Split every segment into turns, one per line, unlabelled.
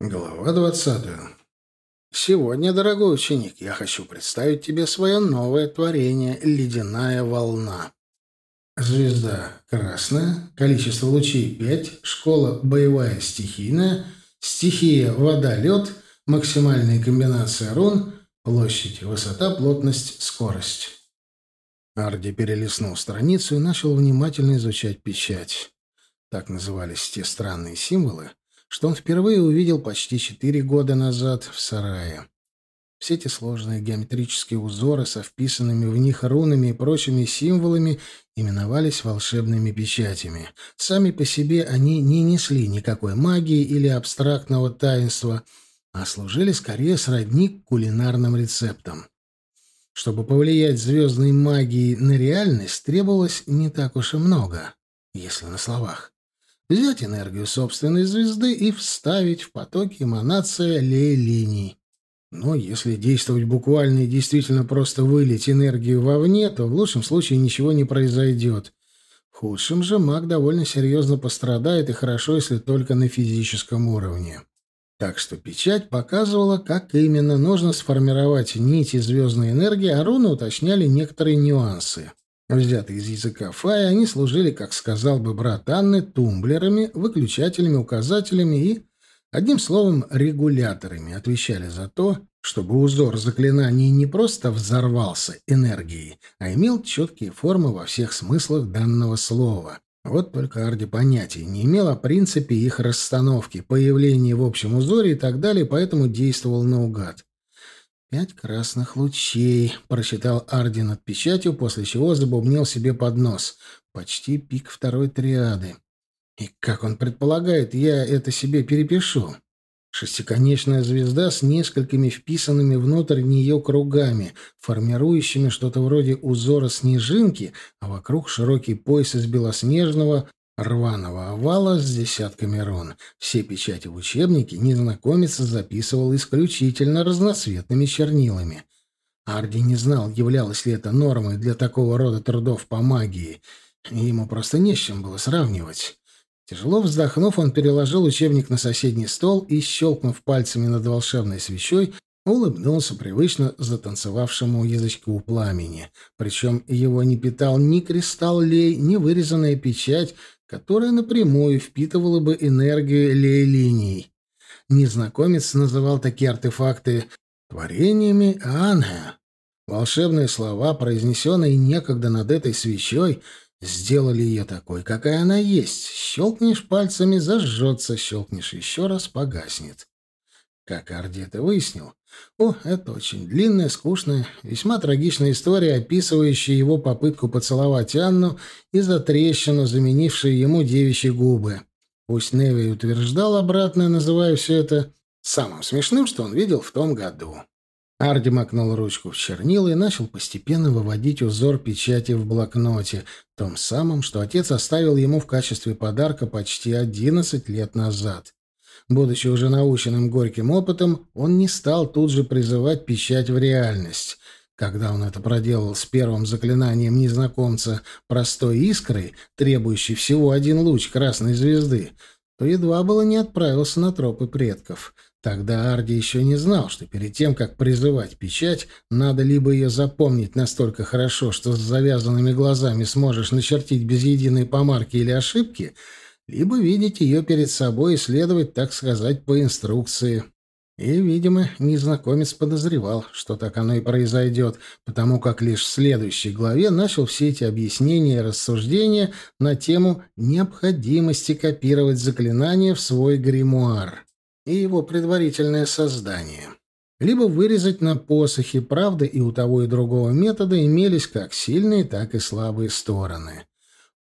Глава двадцатая. Сегодня, дорогой ученик, я хочу представить тебе свое новое творение — «Ледяная волна». Звезда красная, количество лучей пять, школа боевая стихийная, стихия вода-лед, максимальная комбинация рун, площадь, высота, плотность, скорость. Арди перелистнул страницу и начал внимательно изучать печать. Так назывались те странные символы, что он впервые увидел почти четыре года назад в сарае. Все эти сложные геометрические узоры со вписанными в них рунами и прочими символами именовались волшебными печатями. Сами по себе они не несли никакой магии или абстрактного таинства, а служили скорее сродни кулинарным рецептам. Чтобы повлиять звездной магией на реальность, требовалось не так уж и много, если на словах взять энергию собственной звезды и вставить в потоки эманации лей-линий. Но если действовать буквально и действительно просто вылить энергию вовне, то в лучшем случае ничего не произойдет. В худшем же маг довольно серьезно пострадает, и хорошо, если только на физическом уровне. Так что печать показывала, как именно нужно сформировать нити звездной энергии, а руны уточняли некоторые нюансы. Взятые из языка Фая, они служили, как сказал бы брат Анны, тумблерами, выключателями, указателями и, одним словом, регуляторами, отвечали за то, чтобы узор заклинаний не просто взорвался энергией, а имел четкие формы во всех смыслах данного слова. Вот только Арди понятия не имел о принципе их расстановки, появлении в общем узоре и так далее, поэтому действовал наугад. «Пять красных лучей», — прочитал Арди над печатью, после чего забубнил себе под нос. «Почти пик второй триады». «И как он предполагает, я это себе перепишу?» Шестиконечная звезда с несколькими вписанными внутрь нее кругами, формирующими что-то вроде узора снежинки, а вокруг широкий пояс из белоснежного рваного овала с десятками рун. Все печати в учебнике незнакомец записывал исключительно разноцветными чернилами. Арди не знал, являлось ли это нормой для такого рода трудов по магии. Ему просто не с чем было сравнивать. Тяжело вздохнув, он переложил учебник на соседний стол и, щелкнув пальцами над волшебной свечой, улыбнулся привычно затанцевавшему язычку пламени. Причем его не питал ни кристалл лей, ни вырезанная печать, которая напрямую впитывала бы энергию лей-линий. Незнакомец называл такие артефакты творениями Анхэ. Волшебные слова, произнесенные некогда над этой свечой, сделали ее такой, какая она есть. Щелкнешь пальцами — зажжется, щелкнешь еще раз — погаснет. Как Арди это выяснил? О, это очень длинная, скучная, весьма трагичная история, описывающая его попытку поцеловать Анну из-за трещину, заменившей ему девичьи губы. Пусть Неви утверждал обратное, называя все это самым смешным, что он видел в том году. Арди макнул ручку в чернила и начал постепенно выводить узор печати в блокноте, том самом, что отец оставил ему в качестве подарка почти одиннадцать лет назад. Будучи уже наученным горьким опытом, он не стал тут же призывать печать в реальность. Когда он это проделал с первым заклинанием незнакомца простой искрой, требующей всего один луч красной звезды, то едва было не отправился на тропы предков. Тогда Арди еще не знал, что перед тем, как призывать печать, надо либо ее запомнить настолько хорошо, что с завязанными глазами сможешь начертить без единой помарки или ошибки — либо видеть ее перед собой и следовать, так сказать, по инструкции. И, видимо, незнакомец подозревал, что так оно и произойдет, потому как лишь в следующей главе начал все эти объяснения и рассуждения на тему необходимости копировать заклинание в свой гримуар и его предварительное создание. Либо вырезать на посохе, правда, и у того и другого метода имелись как сильные, так и слабые стороны.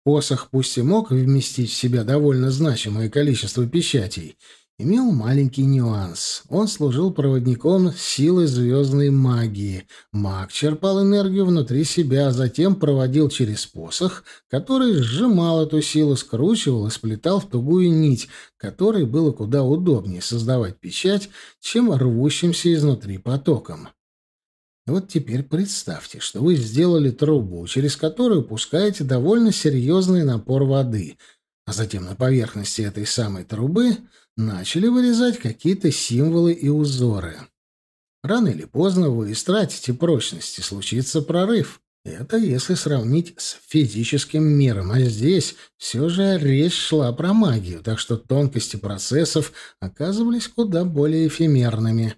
Посох пусть и мог вместить в себя довольно значимое количество печатей, имел маленький нюанс. Он служил проводником силы звездной магии. Маг черпал энергию внутри себя, а затем проводил через посох, который сжимал эту силу, скручивал и сплетал в тугую нить, которой было куда удобнее создавать печать, чем рвущимся изнутри потоком. Вот теперь представьте, что вы сделали трубу, через которую пускаете довольно серьезный напор воды, а затем на поверхности этой самой трубы начали вырезать какие-то символы и узоры. Рано или поздно вы истратите прочность, и случится прорыв. Это если сравнить с физическим миром, а здесь все же речь шла про магию, так что тонкости процессов оказывались куда более эфемерными.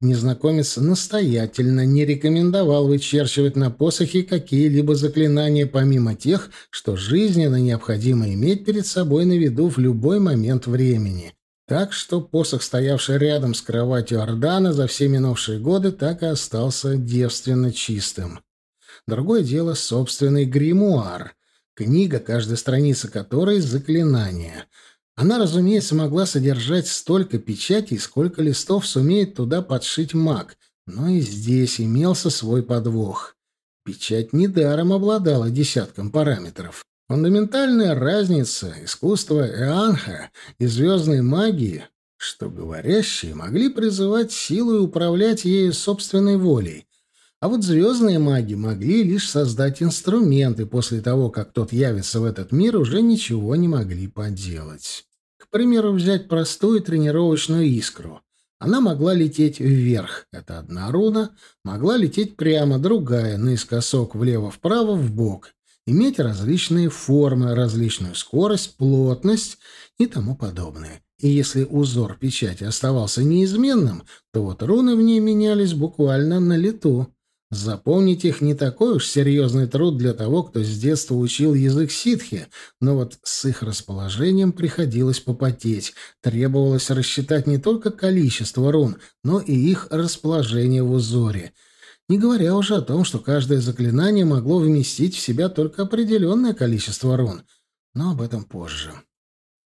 Незнакомец настоятельно не рекомендовал вычерчивать на посохе какие-либо заклинания, помимо тех, что жизненно необходимо иметь перед собой на виду в любой момент времени. Так что посох, стоявший рядом с кроватью Ордана за все минувшие годы, так и остался девственно чистым. Другое дело собственный гримуар, книга, каждая страница которой — заклинание. Она, разумеется, могла содержать столько печатей, сколько листов сумеет туда подшить маг, но и здесь имелся свой подвох. Печать недаром обладала десятком параметров. Фундаментальная разница искусства Эанха и звездной магии, что говорящие могли призывать силу и управлять ею собственной волей, а вот звездные маги могли лишь создать инструменты, после того, как тот явится в этот мир, уже ничего не могли поделать. Примеру, взять простую тренировочную искру. Она могла лететь вверх, это одна руна, могла лететь прямо, другая, наискосок влево-вправо, вбок, иметь различные формы, различную скорость, плотность и тому подобное. И если узор печати оставался неизменным, то вот руны в ней менялись буквально на лету. Запомнить их не такой уж серьезный труд для того, кто с детства учил язык ситхи, но вот с их расположением приходилось попотеть. Требовалось рассчитать не только количество рун, но и их расположение в узоре. Не говоря уже о том, что каждое заклинание могло вместить в себя только определенное количество рун. Но об этом позже.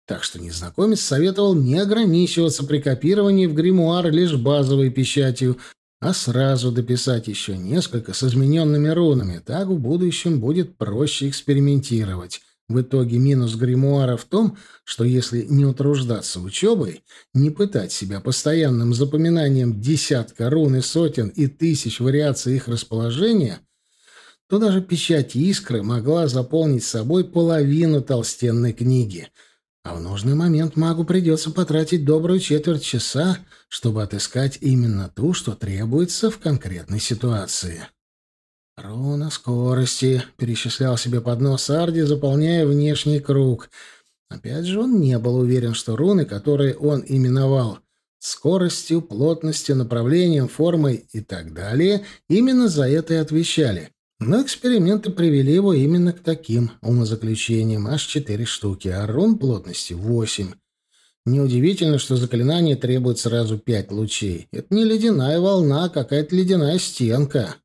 Так что незнакомец советовал не ограничиваться при копировании в гримуар лишь базовой печатью, а сразу дописать еще несколько с измененными рунами. Так в будущем будет проще экспериментировать. В итоге минус гримуара в том, что если не утруждаться учебой, не пытать себя постоянным запоминанием десятка рун и сотен и тысяч вариаций их расположения, то даже печать искры могла заполнить собой половину толстенной книги — а в нужный момент магу придется потратить добрую четверть часа, чтобы отыскать именно ту, что требуется в конкретной ситуации. «Руна скорости», — перечислял себе под нос Арди, заполняя внешний круг. Опять же, он не был уверен, что руны, которые он именовал скоростью, плотностью, направлением, формой и так далее, именно за это и отвечали. Но эксперименты привели его именно к таким умозаключениям. Аж четыре штуки, а рун плотности восемь. Неудивительно, что заклинание требует сразу пять лучей. Это не ледяная волна, а какая-то ледяная стенка.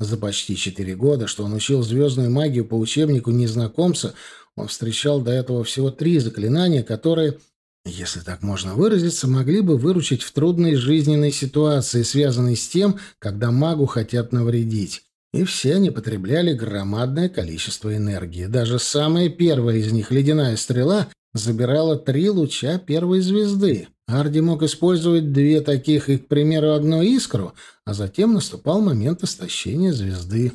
За почти четыре года, что он учил звездную магию по учебнику незнакомца, он встречал до этого всего три заклинания, которые, если так можно выразиться, могли бы выручить в трудной жизненной ситуации, связанной с тем, когда магу хотят навредить и все они потребляли громадное количество энергии. Даже самая первая из них, ледяная стрела, забирала три луча первой звезды. Арди мог использовать две таких и, к примеру, одну искру, а затем наступал момент истощения звезды.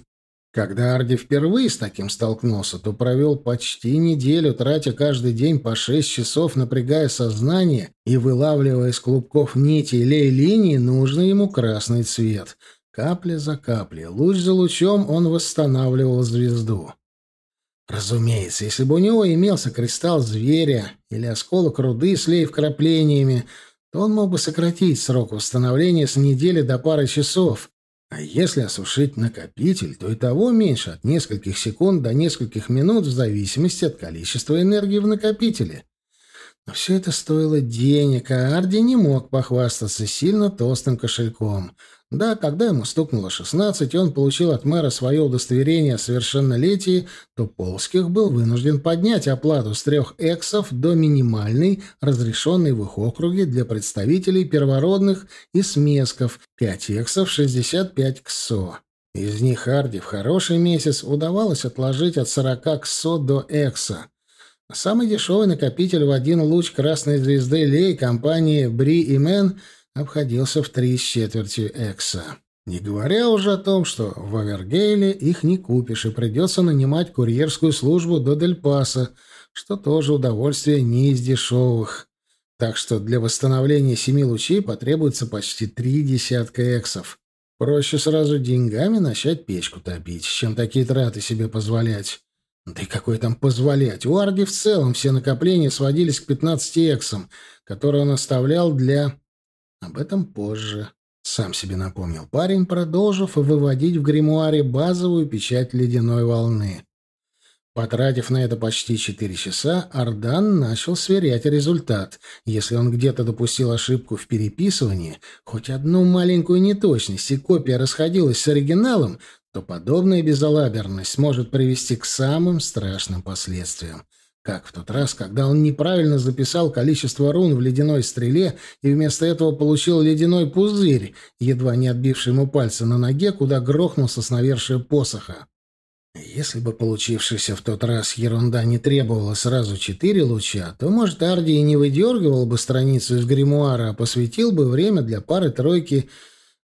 Когда Арди впервые с таким столкнулся, то провел почти неделю, тратя каждый день по шесть часов, напрягая сознание и вылавливая из клубков нити лей-линии нужный ему красный цвет — Капля за каплей, луч за лучом он восстанавливал звезду. Разумеется, если бы у него имелся кристалл зверя или осколок руды с лей-вкраплениями, то он мог бы сократить срок восстановления с недели до пары часов. А если осушить накопитель, то и того меньше, от нескольких секунд до нескольких минут, в зависимости от количества энергии в накопителе. Но все это стоило денег, а Арди не мог похвастаться сильно толстым кошельком. Да, когда ему стукнуло 16, и он получил от мэра свое удостоверение о совершеннолетии, то Полских был вынужден поднять оплату с трех эксов до минимальной, разрешенной в их округе для представителей первородных и смесков, 5 эксов 65 ксо. Из них Арди в хороший месяц удавалось отложить от 40 ксо до экса. Самый дешевый накопитель в один луч красной звезды Лей компании Бри и Мэн — обходился в три с четвертью экса. Не говоря уже о том, что в Авергейле их не купишь, и придется нанимать курьерскую службу до Дель-Паса, что тоже удовольствие не из дешевых. Так что для восстановления семи лучей потребуется почти три десятка эксов. Проще сразу деньгами начать печку топить, чем такие траты себе позволять. Да и какой там позволять? У Арди в целом все накопления сводились к 15 эксам, которые он оставлял для... Об этом позже. Сам себе напомнил парень, продолжив выводить в гримуаре базовую печать ледяной волны. Потратив на это почти четыре часа, Ардан начал сверять результат. Если он где-то допустил ошибку в переписывании, хоть одну маленькую неточность, и копия расходилась с оригиналом, то подобная безалаберность может привести к самым страшным последствиям. Как в тот раз, когда он неправильно записал количество рун в ледяной стреле и вместо этого получил ледяной пузырь, едва не отбивший ему пальцы на ноге, куда грохнулся с навершия посоха. Если бы получившаяся в тот раз ерунда не требовала сразу четыре луча, то, может, Арди и не выдергивал бы страницу из гримуара, а посвятил бы время для пары-тройки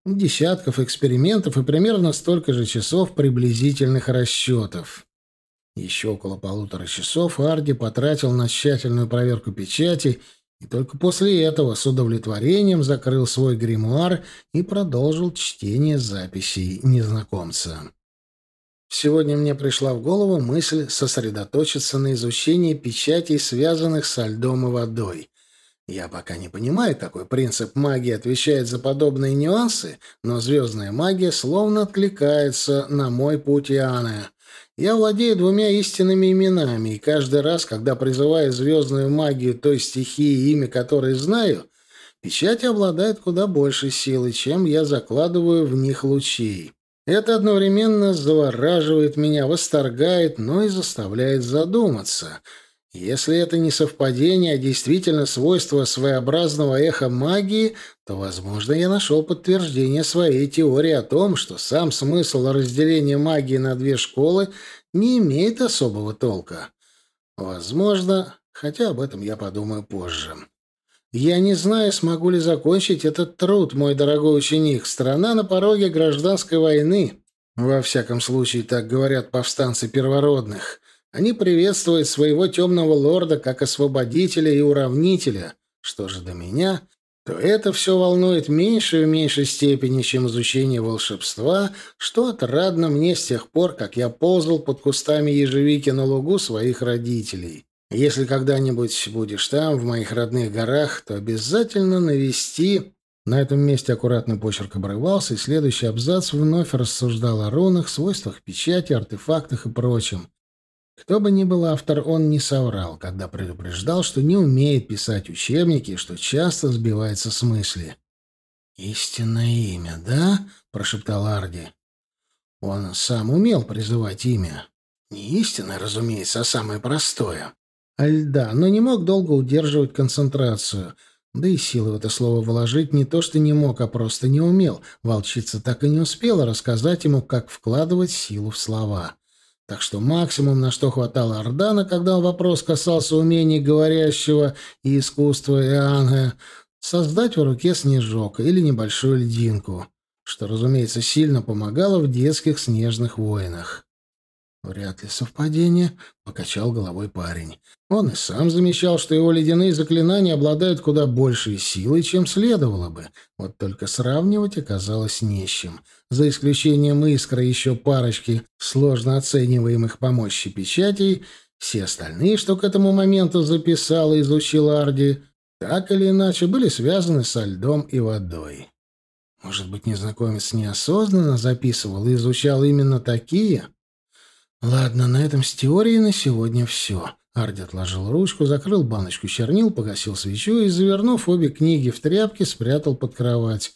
десятков экспериментов и примерно столько же часов приблизительных расчетов. Еще около полутора часов Арди потратил на тщательную проверку печати и только после этого с удовлетворением закрыл свой гримуар и продолжил чтение записей незнакомца. Сегодня мне пришла в голову мысль сосредоточиться на изучении печатей, связанных со льдом и водой. Я пока не понимаю, какой принцип магии отвечает за подобные нюансы, но звездная магия словно откликается на мой путь Иоанна. Я владею двумя истинными именами, и каждый раз, когда призываю звездную магию той стихии, имя которой знаю, печати обладают куда большей силой, чем я закладываю в них лучей. Это одновременно завораживает меня, восторгает, но и заставляет задуматься. Если это не совпадение, а действительно свойство своеобразного эха магии, то, возможно, я нашел подтверждение своей теории о том, что сам смысл разделения магии на две школы не имеет особого толка. Возможно, хотя об этом я подумаю позже. Я не знаю, смогу ли закончить этот труд, мой дорогой ученик. Страна на пороге гражданской войны. Во всяком случае, так говорят повстанцы первородных. Они приветствуют своего темного лорда как освободителя и уравнителя. Что же до меня, то это все волнует меньше и в меньшей степени, чем изучение волшебства, что отрадно мне с тех пор, как я ползал под кустами ежевики на лугу своих родителей. Если когда-нибудь будешь там, в моих родных горах, то обязательно навести...» На этом месте аккуратный почерк обрывался, и следующий абзац вновь рассуждал о рунах, свойствах печати, артефактах и прочем. Кто бы ни был автор, он не соврал, когда предупреждал, что не умеет писать учебники, что часто сбивается с мысли. «Истинное имя, да?» — прошептал Арди. Он сам умел призывать имя. Не истинное, разумеется, а самое простое льда, но не мог долго удерживать концентрацию. Да и силы в это слово вложить не то что не мог, а просто не умел. Волчица так и не успела рассказать ему, как вкладывать силу в слова. Так что максимум, на что хватало Ордана, когда вопрос касался умений говорящего и искусства Иоанна, создать в руке снежок или небольшую льдинку, что, разумеется, сильно помогало в детских снежных войнах. «Вряд ли совпадение», — покачал головой парень. Он и сам замечал, что его ледяные заклинания обладают куда большей силой, чем следовало бы. Вот только сравнивать оказалось не с чем. За исключением искры еще парочки сложно оцениваемых по мощи печатей, все остальные, что к этому моменту записал и изучил Арди, так или иначе были связаны со льдом и водой. Может быть, незнакомец неосознанно записывал и изучал именно такие? Ладно, на этом с теорией на сегодня все. Арди отложил ручку, закрыл баночку чернил, погасил свечу и, завернув обе книги в тряпки, спрятал под кровать.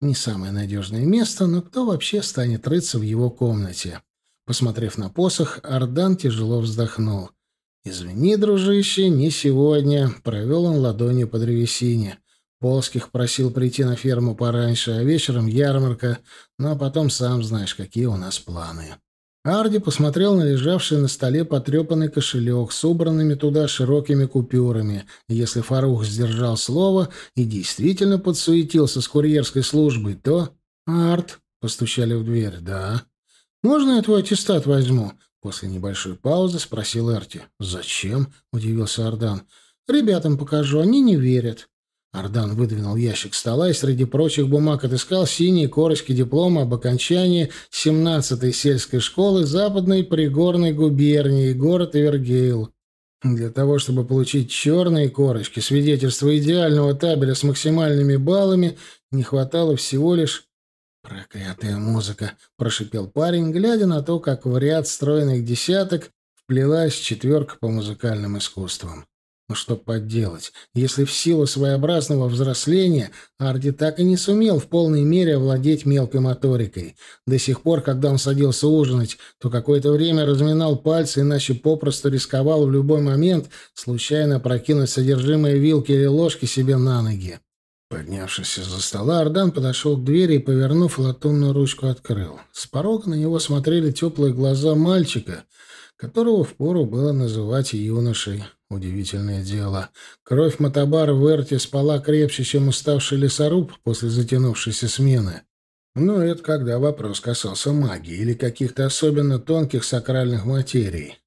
Не самое надежное место, но кто вообще станет рыться в его комнате? Посмотрев на посох, Ардан тяжело вздохнул. «Извини, дружище, не сегодня», — провел он ладонью по древесине. Полских просил прийти на ферму пораньше, а вечером ярмарка, ну а потом сам знаешь, какие у нас планы. Арди посмотрел на лежавший на столе потрепанный кошелек с убранными туда широкими купюрами. Если Фарух сдержал слово и действительно подсуетился с курьерской службой, то... «Арт», — постучали в дверь, — «да». «Можно я твой аттестат возьму?» После небольшой паузы спросил Арти. «Зачем?» — удивился Ардан. Ребятам покажу, они не верят». Ардан выдвинул ящик стола и среди прочих бумаг отыскал синие корочки диплома об окончании 17-й сельской школы Западной Пригорной губернии, город Эвергейл. Для того, чтобы получить черные корочки, свидетельство идеального табеля с максимальными баллами, не хватало всего лишь... «Проклятая музыка!» — прошипел парень, глядя на то, как в ряд стройных десяток вплелась четверка по музыкальным искусствам. Но что поделать, если в силу своеобразного взросления Арди так и не сумел в полной мере овладеть мелкой моторикой. До сих пор, когда он садился ужинать, то какое-то время разминал пальцы, иначе попросту рисковал в любой момент случайно прокинуть содержимое вилки или ложки себе на ноги. Поднявшись из-за стола, Ардан подошел к двери и, повернув латунную ручку, открыл. С порога на него смотрели теплые глаза мальчика, которого впору было называть юношей. Удивительное дело. Кровь Мотобара в Эрте спала крепче, чем уставший лесоруб после затянувшейся смены. Но это когда вопрос касался магии или каких-то особенно тонких сакральных материй.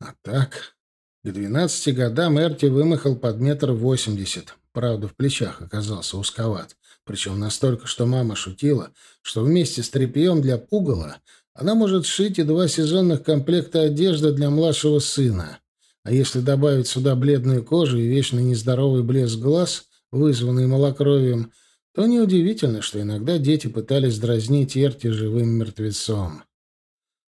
А так, к двенадцати годам Эрти вымахал под метр восемьдесят. Правда, в плечах оказался узковат. Причем настолько, что мама шутила, что вместе с тряпьем для пугала она может сшить и два сезонных комплекта одежды для младшего сына. А если добавить сюда бледную кожу и вечно нездоровый блеск глаз, вызванный малокровием, то неудивительно, что иногда дети пытались дразнить Эрти живым мертвецом.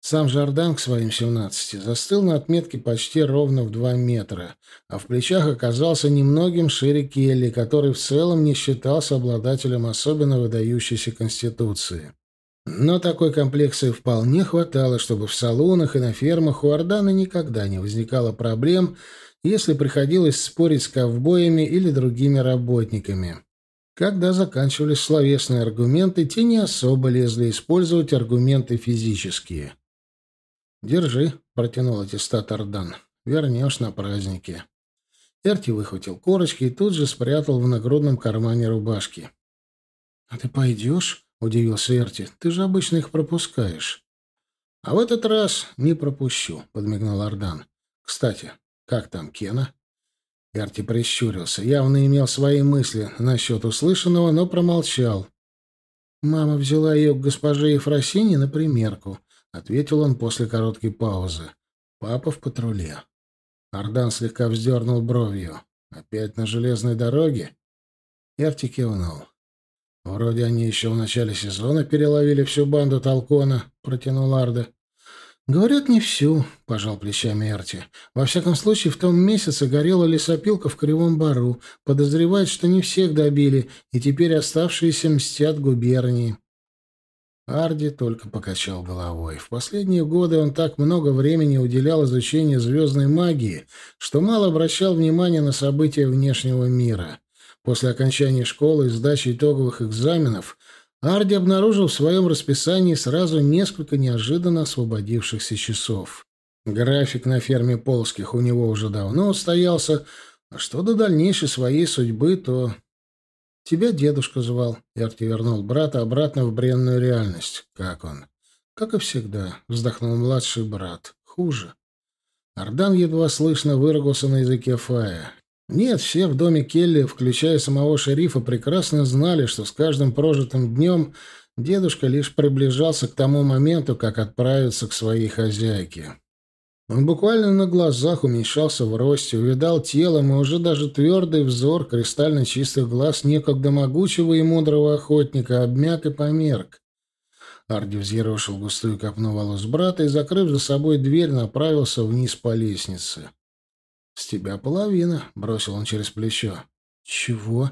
Сам Жордан к своим семнадцати застыл на отметке почти ровно в два метра, а в плечах оказался немногим шире Келли, который в целом не считался обладателем особенно выдающейся конституции. Но такой комплекции вполне хватало, чтобы в салонах и на фермах у Ордана никогда не возникало проблем, если приходилось спорить с ковбоями или другими работниками. Когда заканчивались словесные аргументы, те не особо лезли использовать аргументы физические. «Держи», — протянул аттестат Ордан. «Вернешь на праздники». Эрти выхватил корочки и тут же спрятал в нагрудном кармане рубашки. «А ты пойдешь?» — удивился Эрти. «Ты же обычно их пропускаешь». «А в этот раз не пропущу», — подмигнул Ардан. «Кстати, как там Кена?» Эрти прищурился. Явно имел свои мысли насчет услышанного, но промолчал. «Мама взяла ее к госпоже Ефросине на примерку», — ответил он после короткой паузы. «Папа в патруле». Ардан слегка вздернул бровью. «Опять на железной дороге?» Эрти кивнул. «Вроде они еще в начале сезона переловили всю банду Толкона», — протянул Арда. «Говорят, не всю», — пожал плечами Эрти. «Во всяком случае, в том месяце горела лесопилка в Кривом Бару. Подозревают, что не всех добили, и теперь оставшиеся мстят губернии». Арди только покачал головой. В последние годы он так много времени уделял изучению звездной магии, что мало обращал внимания на события внешнего мира. После окончания школы и сдачи итоговых экзаменов Арди обнаружил в своем расписании сразу несколько неожиданно освободившихся часов. График на ферме Полских у него уже давно устоялся, а что до дальнейшей своей судьбы, то... «Тебя дедушка звал», — Эрти вернул брата обратно в бренную реальность. «Как он?» «Как и всегда», — вздохнул младший брат. «Хуже». Ардан едва слышно выругался на языке Фая. Нет, все в доме Келли, включая самого шерифа, прекрасно знали, что с каждым прожитым днем дедушка лишь приближался к тому моменту, как отправиться к своей хозяйке. Он буквально на глазах уменьшался в росте, увидал телом и уже даже твердый взор кристально чистых глаз некогда могучего и мудрого охотника обмяк и померк. Арди взъерошил густую копну волос брата и, закрыв за собой дверь, направился вниз по лестнице. «С тебя половина», — бросил он через плечо. «Чего?»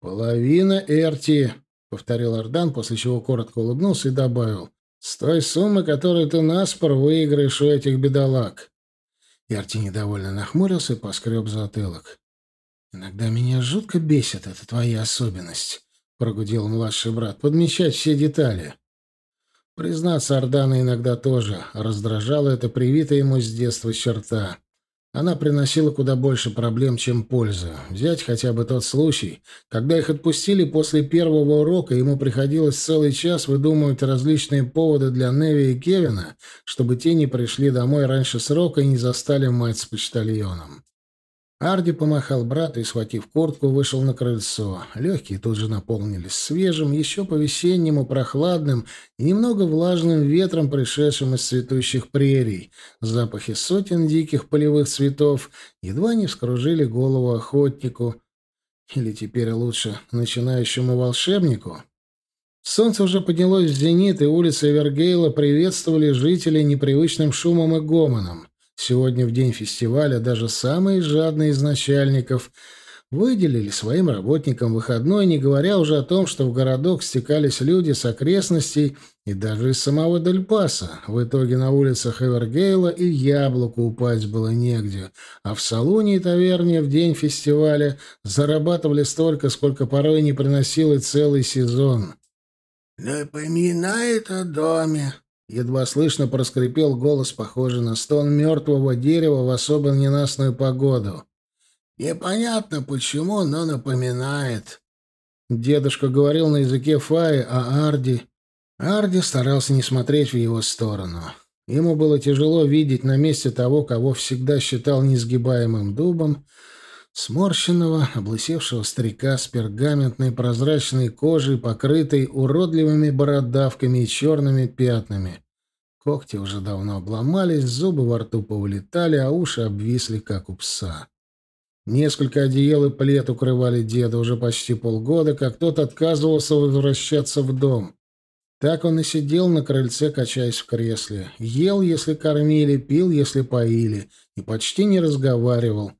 «Половина Эрти», — повторил Ардан, после чего коротко улыбнулся и добавил. «С той суммы, которую ты наспор выиграешь у этих бедолаг». Эрти недовольно нахмурился и поскреб затылок. «Иногда меня жутко бесит эта твоя особенность», — прогудел младший брат, — «подмечать все детали». Признаться, Ардана иногда тоже раздражала эта привитая ему с детства черта. Она приносила куда больше проблем, чем пользы. Взять хотя бы тот случай, когда их отпустили после первого урока, ему приходилось целый час выдумывать различные поводы для Неви и Кевина, чтобы те не пришли домой раньше срока и не застали мать с почтальоном. Арди помахал брату и, схватив куртку, вышел на крыльцо. Легкие тут же наполнились свежим, еще по-весеннему прохладным и немного влажным ветром, пришедшим из цветущих прерий. Запахи сотен диких полевых цветов едва не вскружили голову охотнику. Или теперь лучше начинающему волшебнику. Солнце уже поднялось в зенит, и улицы Эвергейла приветствовали жителей непривычным шумом и гомоном. Сегодня, в день фестиваля, даже самые жадные из начальников выделили своим работникам выходной, не говоря уже о том, что в городок стекались люди с окрестностей и даже из самого Дельпаса. В итоге на улицах Эвергейла и яблоку упасть было негде, а в салоне и таверне в день фестиваля зарабатывали столько, сколько порой не приносил и целый сезон.
«Напоминает о доме»,
Едва слышно проскрипел голос, похожий на стон мертвого дерева в особо ненастную погоду.
«Непонятно почему, но напоминает».
Дедушка говорил на языке Фаи о Арди. Арди старался не смотреть в его сторону. Ему было тяжело видеть на месте того, кого всегда считал несгибаемым дубом, сморщенного, облысевшего старика с пергаментной прозрачной кожей, покрытой уродливыми бородавками и черными пятнами. Когти уже давно обломались, зубы во рту повылетали, а уши обвисли, как у пса. Несколько одеял и плед укрывали деда уже почти полгода, как тот отказывался возвращаться в дом. Так он и сидел на крыльце, качаясь в кресле. Ел, если кормили, пил, если поили, и почти не разговаривал.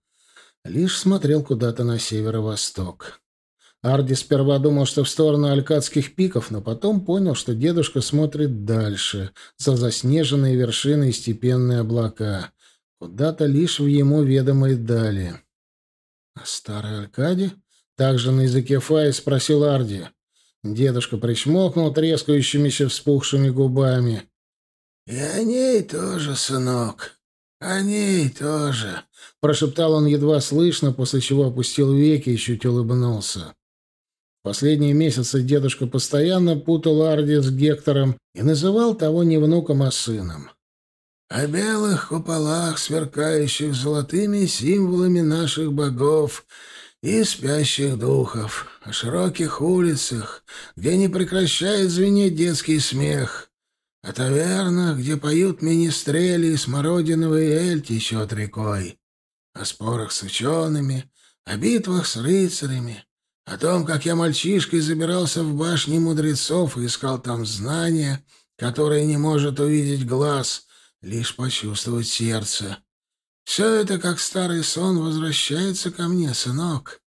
Лишь смотрел куда-то на северо-восток. Арди сперва думал, что в сторону Алькадских пиков, но потом понял, что дедушка смотрит дальше, за заснеженные вершины и степенные облака, куда-то лишь в ему ведомой дали. — А старой Алькаде? — также на языке Фаи спросил Арди. Дедушка причмокнул трескающимися вспухшими губами.
— И о ней тоже, сынок, о ней тоже, —
прошептал он едва слышно, после чего опустил веки и чуть улыбнулся. Последние месяцы дедушка постоянно путал Арди с Гектором и называл того не внуком, а сыном.
«О белых куполах, сверкающих золотыми символами наших богов и спящих духов, о широких улицах, где не прекращает звенеть детский смех, о тавернах, где поют министрели и смородиновый эль течет рекой, о спорах с учеными, о битвах с рыцарями, о том, как я мальчишкой забирался в башни мудрецов и искал там знания, которые не может увидеть глаз, лишь почувствовать сердце. Все это, как старый сон, возвращается ко мне, сынок.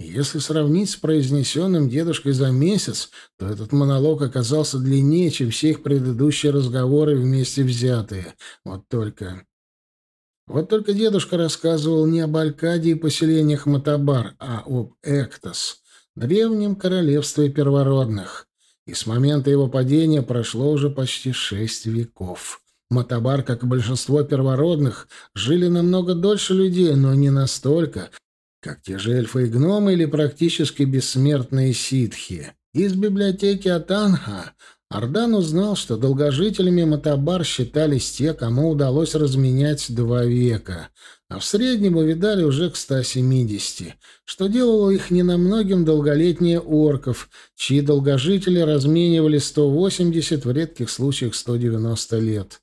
Если сравнить с произнесенным дедушкой за месяц, то этот монолог оказался длиннее, чем все их предыдущие разговоры вместе взятые. Вот только... Вот только дедушка рассказывал не об Алькаде и поселениях Матабар, а об Эктос, древнем королевстве первородных. И с момента его падения прошло уже почти шесть веков. Матабар, как и большинство первородных, жили намного дольше людей, но не настолько, как те же эльфы и гномы или практически бессмертные ситхи. Из библиотеки Атанха Ардан узнал, что долгожителями Матабар считались те, кому удалось разменять два века, а в среднем увидали уже к 170, что делало их ненамногим долголетнее орков, чьи долгожители разменивали 180, в редких случаях 190 лет.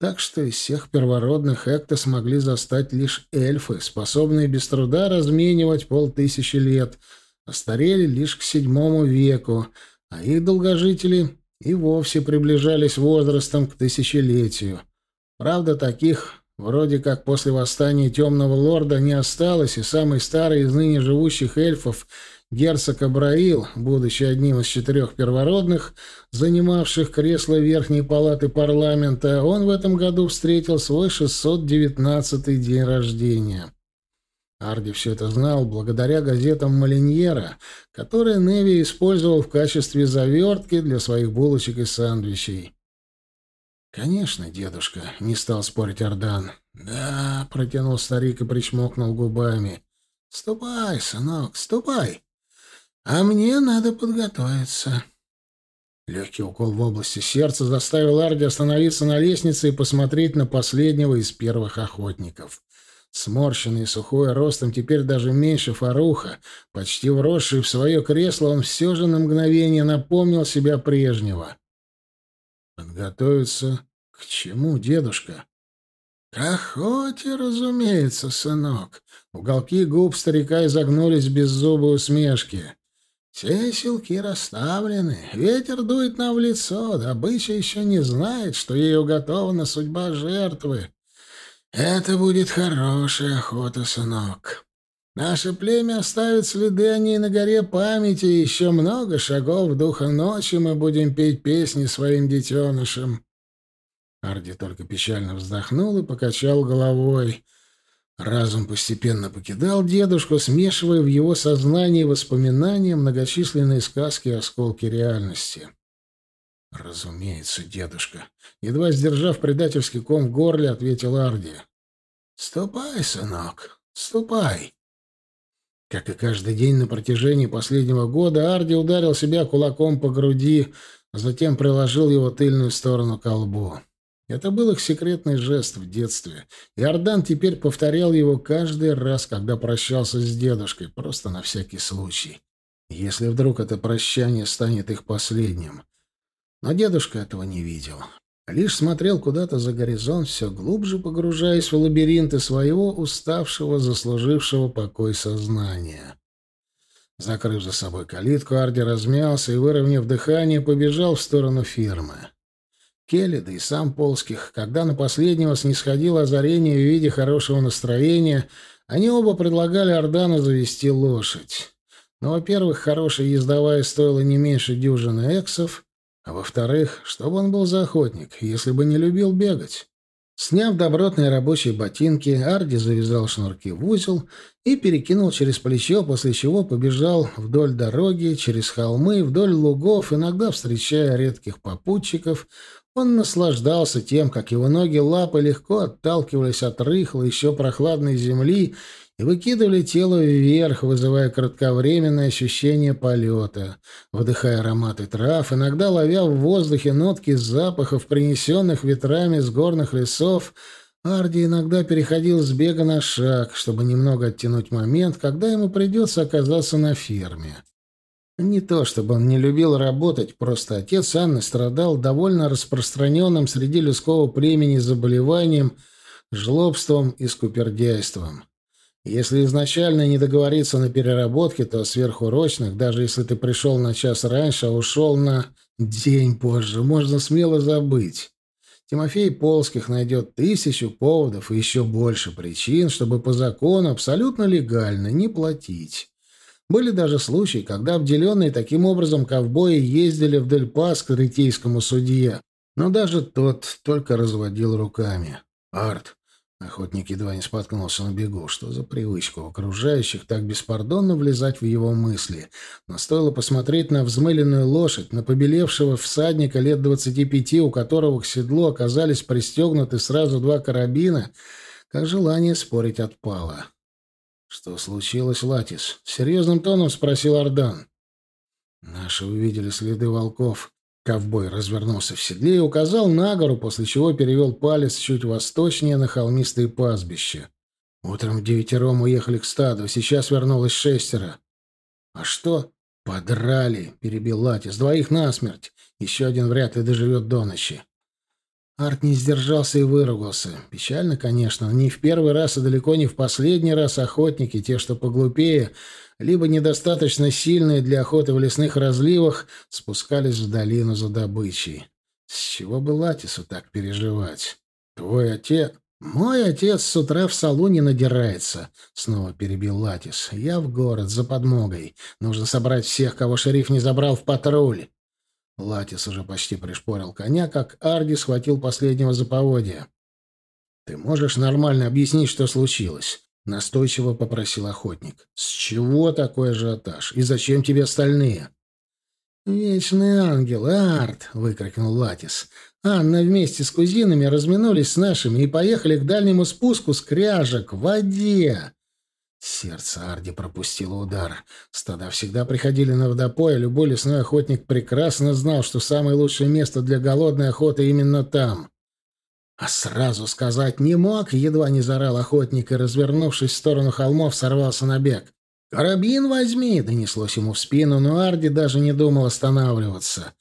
Так что из всех первородных Экта смогли застать лишь эльфы, способные без труда разменивать полтысячи лет, остарели лишь к седьмому веку — а их долгожители и вовсе приближались возрастом к тысячелетию. Правда, таких вроде как после восстания Темного Лорда не осталось, и самый старый из ныне живущих эльфов, герцог Абраил, будучи одним из четырех первородных, занимавших кресло Верхней Палаты парламента, он в этом году встретил свой 619-й день рождения. Арди все это знал благодаря газетам Малиньера, которые Неви использовал в качестве завертки для своих булочек и сандвичей. «Конечно, дедушка», — не стал спорить Ардан. «Да», — протянул старик и причмокнул губами. «Ступай, сынок, ступай. А мне надо подготовиться». Легкий укол в области сердца заставил Арди остановиться на лестнице и посмотреть на последнего из первых охотников. Сморщенный и сухой, ростом теперь даже меньше Фаруха, почти вросший в свое кресло, он все же на мгновение напомнил себя прежнего. «Подготовиться к чему, дедушка?» «К охоте, разумеется, сынок». Уголки губ старика изогнулись без зубы усмешки. «Все силки расставлены, ветер дует нам в лицо, добыча еще не знает, что ей уготована судьба жертвы. Это будет хорошая охота, сынок. Наше племя оставит следы о ней на горе памяти, и еще много шагов духа ночи мы будем петь песни своим детенышам. Арди только печально вздохнул и покачал головой. Разум постепенно покидал дедушку, смешивая в его сознании воспоминания многочисленные сказки и осколки реальности. «Разумеется, дедушка», — едва сдержав предательский ком в горле, ответил Арди. «Ступай, сынок, ступай». Как и каждый день на протяжении последнего года, Арди ударил себя кулаком по груди, а затем приложил его тыльную сторону к лбу. Это был их секретный жест в детстве. И Ардан теперь повторял его каждый раз, когда прощался с дедушкой, просто на всякий случай. Если вдруг это прощание станет их последним. Но дедушка этого не видел. Лишь смотрел куда-то за горизонт, все глубже погружаясь в лабиринты своего уставшего, заслужившего покой сознания. Закрыв за собой калитку, Арди размялся и, выровняв дыхание, побежал в сторону фермы. Келли, да и сам Полских, когда на последнего снисходило озарение в виде хорошего настроения, они оба предлагали Ордану завести лошадь. Но, во-первых, хорошая ездовая стоила не меньше дюжины эксов, а во-вторых, чтобы он был за охотник, если бы не любил бегать. Сняв добротные рабочие ботинки, Арди завязал шнурки в узел и перекинул через плечо, после чего побежал вдоль дороги, через холмы, вдоль лугов, иногда встречая редких попутчиков. Он наслаждался тем, как его ноги лапы легко отталкивались от рыхлой, еще прохладной земли и выкидывали тело вверх, вызывая кратковременное ощущение полета, вдыхая ароматы трав, иногда ловя в воздухе нотки запахов, принесенных ветрами с горных лесов, Арди иногда переходил с бега на шаг, чтобы немного оттянуть момент, когда ему придется оказаться на ферме. Не то чтобы он не любил работать, просто отец Анны страдал довольно распространенным среди людского племени заболеванием, жлобством и скупердяйством. Если изначально не договориться на переработке, то сверхурочных, даже если ты пришел на час раньше, а ушел на день позже, можно смело забыть. Тимофей Полских найдет тысячу поводов и еще больше причин, чтобы по закону абсолютно легально не платить. Были даже случаи, когда обделенные таким образом ковбои ездили в Дельпас к третейскому судье, но даже тот только разводил руками. «Арт, Охотник едва не споткнулся на бегу. Что за привычка у окружающих так беспардонно влезать в его мысли? Но стоило посмотреть на взмыленную лошадь, на побелевшего всадника лет двадцати пяти, у которого к седлу оказались пристегнуты сразу два карабина, как желание спорить отпало. «Что случилось, Латис?» — серьезным тоном спросил Ардан. «Наши увидели следы волков», Ковбой развернулся в седле и указал на гору, после чего перевел палец чуть восточнее на холмистые пастбища. Утром девятером уехали к стаду, сейчас вернулось шестеро. — А что? — Подрали, — перебил Латис. — Двоих насмерть. Еще один вряд ли доживет до ночи. Арт не сдержался и выругался. Печально, конечно, но не в первый раз и далеко не в последний раз охотники, те, что поглупее, либо недостаточно сильные для охоты в лесных разливах, спускались в долину за добычей. С чего бы Латису так переживать? Твой отец... «Мой отец с утра в салоне надирается», — снова перебил Латис. «Я в город за подмогой. Нужно собрать всех, кого шериф не забрал в патруль». Латис уже почти пришпорил коня, как Арди схватил последнего за поводья. «Ты можешь нормально объяснить, что случилось?» Настойчиво попросил охотник. «С чего такой ажиотаж? И зачем тебе остальные?» «Вечный ангел, Арт!» — выкрикнул Латис. «Анна вместе с кузинами разминулись с нашими и поехали к дальнему спуску с кряжек в воде!» Сердце Арди пропустило удар. Стада всегда приходили на водопой, а любой лесной охотник прекрасно знал, что самое лучшее место для голодной охоты именно там. А сразу сказать не мог, едва не зарал охотник и, развернувшись в сторону холмов, сорвался на бег. «Карабин возьми!» — донеслось ему в спину, но Арди даже не думал останавливаться.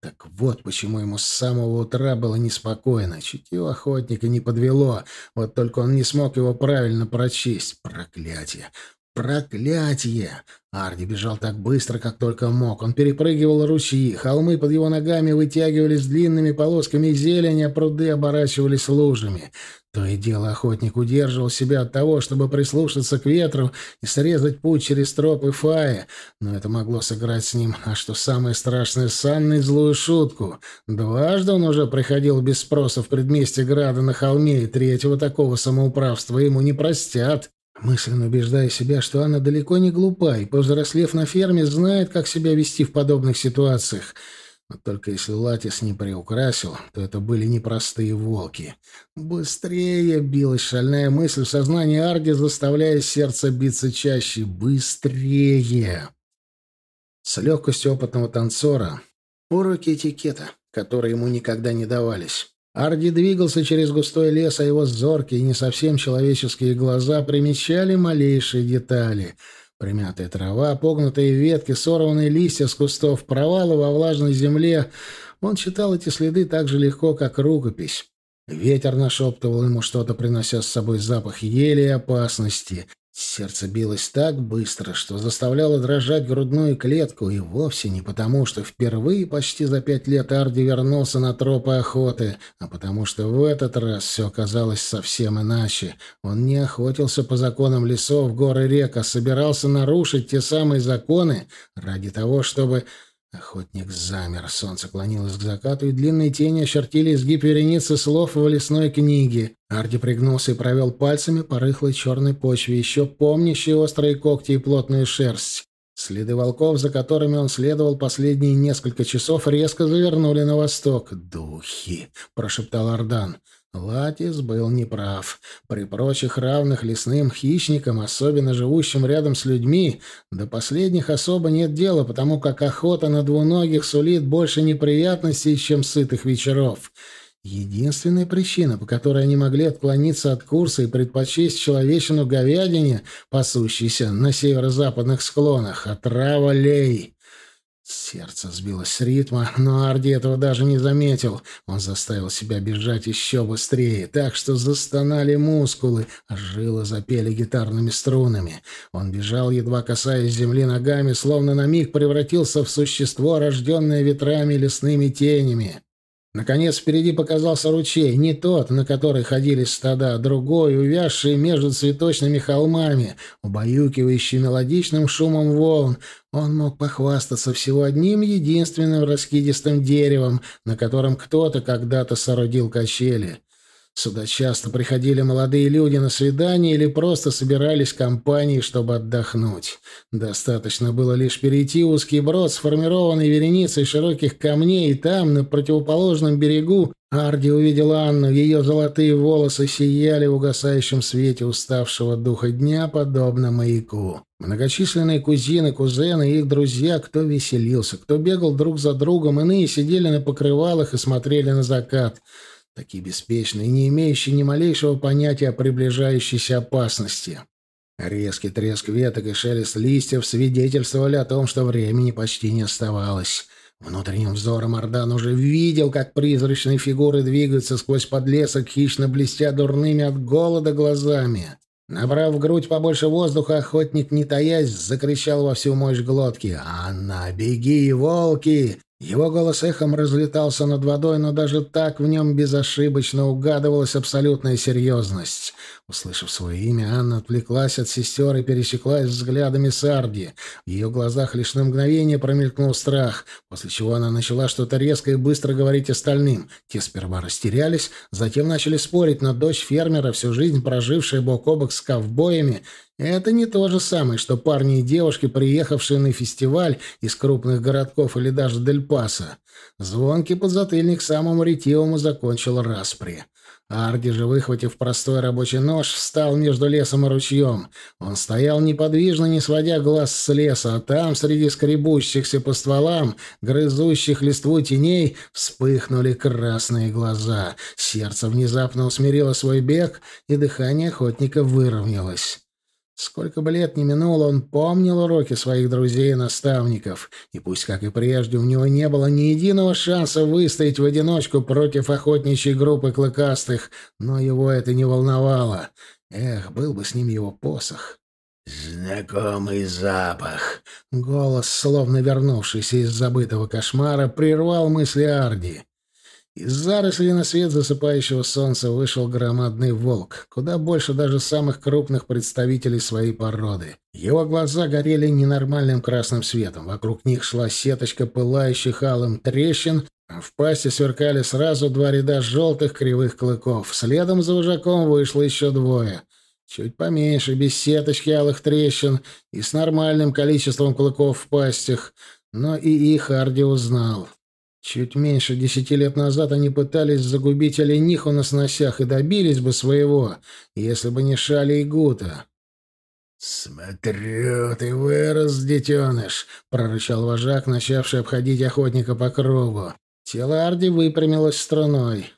Так вот почему ему с самого утра было неспокойно. Чутье охотника не подвело, вот только он не смог его правильно прочесть. Проклятие! Проклятие! Арди бежал так быстро, как только мог. Он перепрыгивал ручьи, холмы под его ногами вытягивались длинными полосками зелени, а пруды оборачивались лужами. То и дело охотник удерживал себя от того, чтобы прислушаться к ветру и срезать путь через тропы Фая, но это могло сыграть с ним, а что самое страшное, с Анной злую шутку. Дважды он уже приходил без спроса в предместье Града на холме, и третьего такого самоуправства ему не простят. Мысленно убеждая себя, что Анна далеко не глупа и, повзрослев на ферме, знает, как себя вести в подобных ситуациях. Но только если Латис не приукрасил, то это были непростые волки. «Быстрее!» — билась шальная мысль в сознании Арди, заставляя сердце биться чаще. «Быстрее!» С легкостью опытного танцора уроки этикета, которые ему никогда не давались. Арди двигался через густой лес, а его зоркие, не совсем человеческие глаза примечали малейшие детали. Примятая трава, погнутые ветки, сорванные листья с кустов, провалы во влажной земле. Он читал эти следы так же легко, как рукопись. Ветер нашептывал ему что-то, принося с собой запах ели и опасности. Сердце билось так быстро, что заставляло дрожать грудную клетку, и вовсе не потому, что впервые почти за пять лет Арди вернулся на тропы охоты, а потому что в этот раз все оказалось совсем иначе. Он не охотился по законам лесов, гор и рек, а собирался нарушить те самые законы ради того, чтобы Охотник замер, солнце клонилось к закату, и длинные тени очертили изгиб вереницы слов в лесной книге. Арди пригнулся и провел пальцами по рыхлой черной почве, еще помнящей острые когти и плотную шерсть. Следы волков, за которыми он следовал последние несколько часов, резко завернули на восток. «Духи!» — прошептал Ардан. Латис был неправ. При прочих равных лесным хищникам, особенно живущим рядом с людьми, до последних особо нет дела, потому как охота на двуногих сулит больше неприятностей, чем сытых вечеров. Единственная причина, по которой они могли отклониться от курса и предпочесть человечину говядине, пасущейся на северо-западных склонах, — отрава лей. Сердце сбилось с ритма, но Арди этого даже не заметил. Он заставил себя бежать еще быстрее, так что застонали мускулы, а жилы запели гитарными струнами. Он бежал, едва касаясь земли ногами, словно на миг превратился в существо, рожденное ветрами и лесными тенями. Наконец впереди показался ручей, не тот, на который ходили стада, другой, увязший между цветочными холмами, убаюкивающий мелодичным шумом волн. Он мог похвастаться всего одним единственным раскидистым деревом, на котором кто-то когда-то соорудил качели. Сюда часто приходили молодые люди на свидание или просто собирались компанией, чтобы отдохнуть. Достаточно было лишь перейти узкий брод, сформированный вереницей широких камней, и там, на противоположном берегу, Арди увидел Анну, ее золотые волосы сияли в угасающем свете уставшего духа дня, подобно маяку. Многочисленные кузины, кузены и их друзья, кто веселился, кто бегал друг за другом, иные сидели на покрывалах и смотрели на закат — такие беспечные, не имеющие ни малейшего понятия о приближающейся опасности. Резкий треск веток и шелест листьев свидетельствовали о том, что времени почти не оставалось. Внутренним взором Ардан уже видел, как призрачные фигуры двигаются сквозь подлесок, хищно блестя дурными от голода глазами. Набрав в грудь побольше воздуха, охотник, не таясь, закричал во всю мощь глотки. «Анна, беги, волки! Его голос эхом разлетался над водой, но даже так в нем безошибочно угадывалась абсолютная серьезность. Услышав свое имя, Анна отвлеклась от сестер и пересеклась взглядами с Арди. В ее глазах лишь на мгновение промелькнул страх, после чего она начала что-то резко и быстро говорить остальным. Те сперва растерялись, затем начали спорить, но дочь фермера, всю жизнь прожившая бок о бок с ковбоями, Это не то же самое, что парни и девушки, приехавшие на фестиваль из крупных городков или даже Дель-Паса. Звонкий подзатыльник самому ретивому закончил распри. Арди же, выхватив простой рабочий нож, встал между лесом и ручьем. Он стоял неподвижно, не сводя глаз с леса, а там, среди скребущихся по стволам, грызущих листву теней, вспыхнули красные глаза. Сердце внезапно усмирило свой бег, и дыхание охотника выровнялось. Сколько бы лет ни минуло, он помнил уроки своих друзей и наставников, и пусть, как и прежде, у него не было ни единого шанса выстоять в одиночку против охотничьей группы клыкастых, но его это не волновало. Эх, был бы с ним его посох.
«Знакомый запах!»
Голос, словно вернувшийся из забытого кошмара, прервал мысли Арди. Из зарослей на свет засыпающего солнца вышел громадный волк, куда больше даже самых крупных представителей своей породы. Его глаза горели ненормальным красным светом, вокруг них шла сеточка пылающих алым трещин, а в пасти сверкали сразу два ряда желтых кривых клыков. Следом за вожаком вышло еще двое. Чуть поменьше, без сеточки алых трещин и с нормальным количеством клыков в пастях, но и их Арди узнал. Чуть меньше десяти лет назад они пытались загубить олениху на сносях и добились бы своего, если бы не Шали и Гута.
«Смотрю, ты вырос, детеныш!» — прорычал вожак, начавший обходить охотника по кругу.
Тело Арди выпрямилось струной.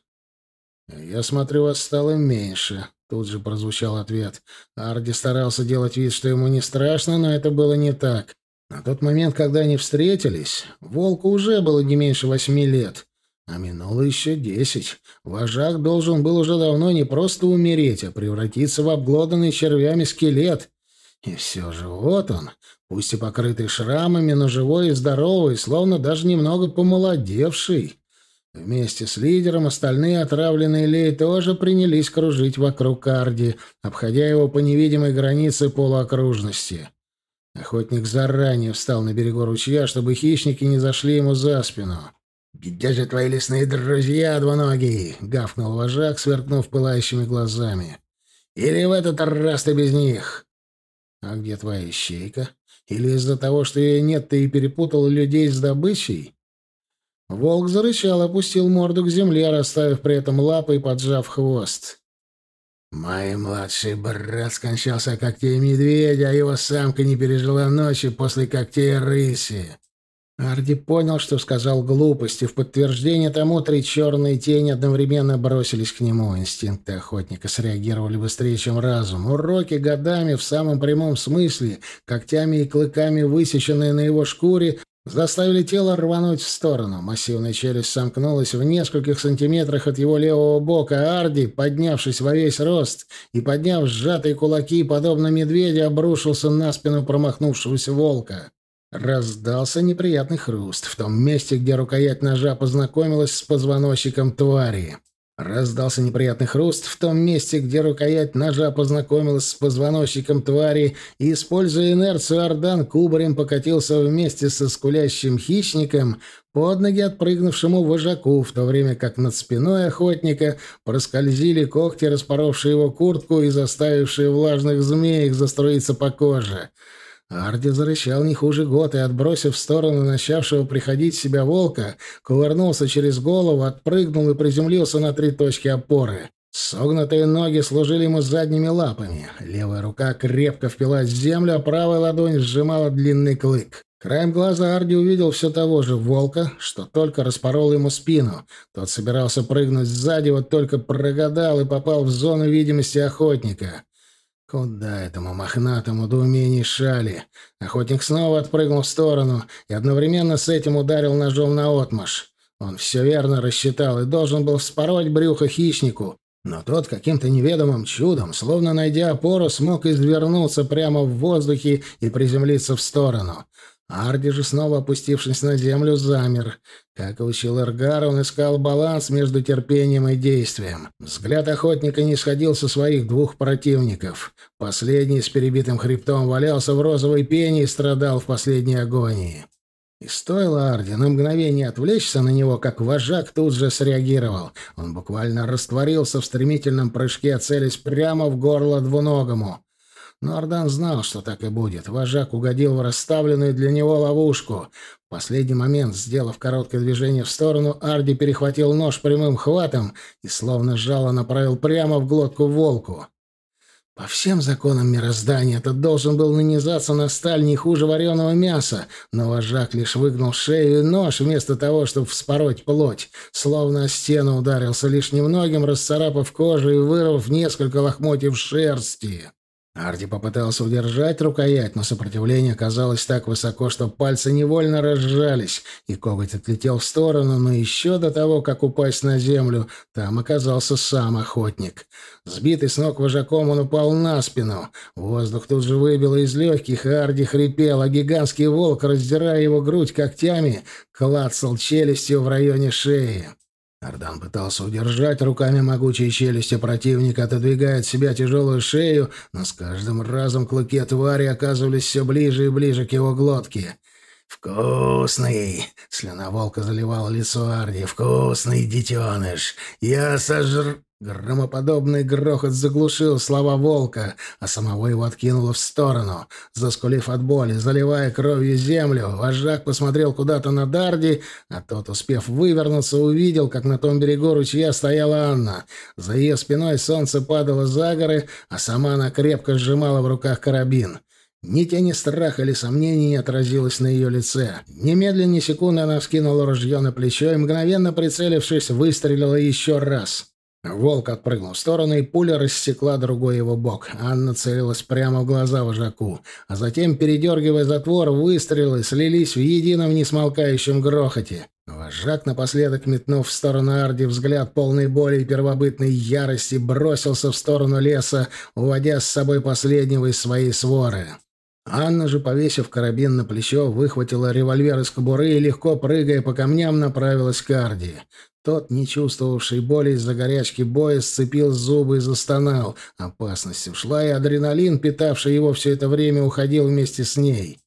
«Я смотрю, вас стало меньше», — тут же прозвучал ответ. Арди старался делать вид, что ему не страшно, но это было не так. На тот момент, когда они встретились, волку уже было не меньше восьми лет, а минуло еще десять. Вожак должен был уже давно не просто умереть, а превратиться в обглоданный червями скелет. И все же вот он, пусть и покрытый шрамами, но живой и здоровый, словно даже немного помолодевший. Вместе с лидером остальные отравленные лей тоже принялись кружить вокруг Карди, обходя его по невидимой границе полуокружности. Охотник заранее встал на берегу ручья, чтобы хищники не зашли ему за спину.
«Где же твои лесные друзья, двуногий?» — гавкнул вожак, сверкнув пылающими глазами. «Или в этот раз ты без них?»
«А где твоя ищейка? Или из-за того, что ее нет, ты и перепутал людей с добычей?» Волк зарычал, опустил морду к земле, расставив при этом лапы и поджав хвост.
Мой младший брат скончался от когтей медведя, а его самка не пережила ночи после когтей рыси.
Арди понял, что сказал глупость, и в подтверждение тому три черные тени одновременно бросились к нему. Инстинкты охотника среагировали быстрее, чем разум. Уроки годами, в самом прямом смысле, когтями и клыками, высеченные на его шкуре, заставили тело рвануть в сторону. Массивная челюсть сомкнулась в нескольких сантиметрах от его левого бока, а Арди, поднявшись во весь рост и подняв сжатые кулаки, подобно медведю, обрушился на спину промахнувшегося волка. Раздался неприятный хруст в том месте, где рукоять ножа познакомилась с позвоночником твари. Раздался неприятный хруст в том месте, где рукоять ножа познакомилась с позвоночником твари, и, используя инерцию, Ардан кубарем покатился вместе со скулящим хищником под ноги отпрыгнувшему вожаку, в то время как над спиной охотника проскользили когти, распоровшие его куртку и заставившие влажных змеек заструиться по коже. Арди зарычал не хуже год и, отбросив в сторону начавшего приходить в себя волка, кувырнулся через голову, отпрыгнул и приземлился на три точки опоры. Согнутые ноги служили ему задними лапами. Левая рука крепко впилась в землю, а правая ладонь сжимала длинный клык. Краем глаза Арди увидел все того же волка, что только распорол ему спину. Тот собирался прыгнуть сзади, вот только прогадал и попал в зону видимости охотника. Куда этому мохнатому до умений шали? Охотник снова отпрыгнул в сторону и одновременно с этим ударил ножом на отмаш. Он все верно рассчитал и должен был вспороть брюхо хищнику, но тот каким-то неведомым чудом, словно найдя опору, смог извернуться прямо в воздухе и приземлиться в сторону. Арди же, снова опустившись на землю, замер. Как и учил Эргар, он искал баланс между терпением и действием. Взгляд охотника не сходил со своих двух противников. Последний с перебитым хребтом валялся в розовой пене и страдал в последней агонии. И стоило Арди на мгновение отвлечься на него, как вожак тут же среагировал. Он буквально растворился в стремительном прыжке, целясь прямо в горло двуногому. Но Ардан знал, что так и будет. Вожак угодил в расставленную для него ловушку. В последний момент, сделав короткое движение в сторону, Арди перехватил нож прямым хватом и, словно жало, направил прямо в глотку волку. По всем законам мироздания этот должен был нанизаться на сталь не хуже вареного мяса, но вожак лишь выгнул шею и нож вместо того, чтобы вспороть плоть, словно о стену ударился, лишь немногим расцарапав кожу и вырвав несколько лохмотьев шерсти. Арди попытался удержать рукоять, но сопротивление оказалось так высоко, что пальцы невольно разжались, и коготь отлетел в сторону, но еще до того, как упасть на землю, там оказался сам охотник. Сбитый с ног вожаком, он упал на спину. Воздух тут же выбило из легких, и Арди хрипел, а гигантский волк, раздирая его грудь когтями, клацал челюстью в районе шеи. Ардан пытался удержать руками могучие челюсти противника, отодвигая от себя тяжелую шею, но с каждым разом клыки твари оказывались все ближе и ближе к его глотке. «Вкусный!» — слюна волка заливала лицо Арди. «Вкусный детеныш! Я сожр...» Громоподобный грохот заглушил слова волка, а самого его откинуло в сторону. Заскулив от боли, заливая кровью землю, вожак посмотрел куда-то на Дарди, а тот, успев вывернуться, увидел, как на том берегу ручья стояла Анна. За ее спиной солнце падало за горы, а сама она крепко сжимала в руках карабин. Ни тени страха или сомнений не отразилось на ее лице. Немедленно, ни секунды она вскинула ружье на плечо и, мгновенно прицелившись, выстрелила еще раз. Волк отпрыгнул в сторону, и пуля рассекла другой его бок. Анна целилась прямо в глаза вожаку, а затем, передергивая затвор, выстрелы слились в едином несмолкающем грохоте. Вожак, напоследок метнув в сторону Арди взгляд полной боли и первобытной ярости, бросился в сторону леса, уводя с собой последнего из своей своры. Анна же, повесив карабин на плечо, выхватила револьвер из кобуры и, легко прыгая по камням, направилась к Арди. Тот, не чувствовавший боли из-за горячки боя, сцепил зубы и застонал. Опасность ушла, и адреналин, питавший его все это время, уходил вместе с ней.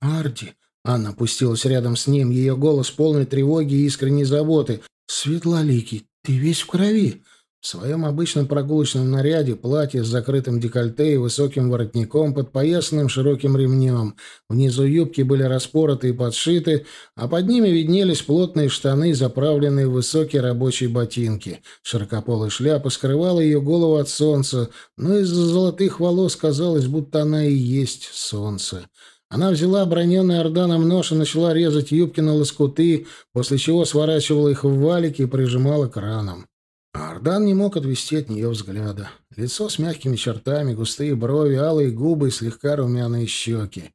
«Арди!» — Анна опустилась рядом с ним, ее голос полный тревоги и искренней заботы. «Светлоликий, ты весь в крови!» В своем обычном прогулочном наряде, платье с закрытым декольте и высоким воротником, подпоясанным широким ремнем. Внизу юбки были распороты и подшиты, а под ними виднелись плотные штаны, заправленные в высокие рабочие ботинки. Широкополая шляпа скрывала ее голову от солнца, но из-за золотых волос казалось, будто она и есть солнце. Она взяла оброненный Орданом нож и начала резать юбки на лоскуты, после чего сворачивала их в валики и прижимала к ранам. А Ардан не мог отвести от нее взгляда. Лицо с мягкими чертами, густые брови, алые губы и слегка румяные щеки.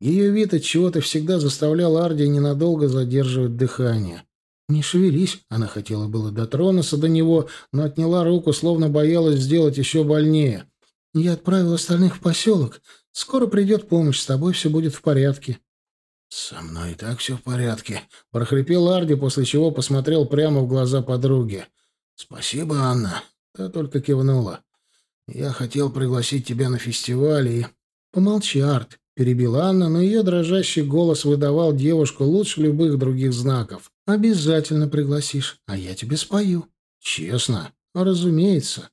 Ее вид от чего-то всегда заставлял Арди ненадолго задерживать дыхание. «Не шевелись!» — она хотела было дотронуться до него, но отняла руку, словно боялась сделать еще больнее. «Я отправил остальных в поселок. Скоро придет помощь, с тобой все будет в порядке».
«Со мной и так все в порядке», —
прохрипел Арди, после чего посмотрел прямо в глаза подруги.
«Спасибо, Анна». Та только кивнула. «Я хотел пригласить тебя на фестиваль и...»
«Помолчи, Арт», — перебила Анна, но ее дрожащий голос выдавал девушку лучше любых других знаков. «Обязательно пригласишь, а я тебе спою». «Честно?» «Разумеется».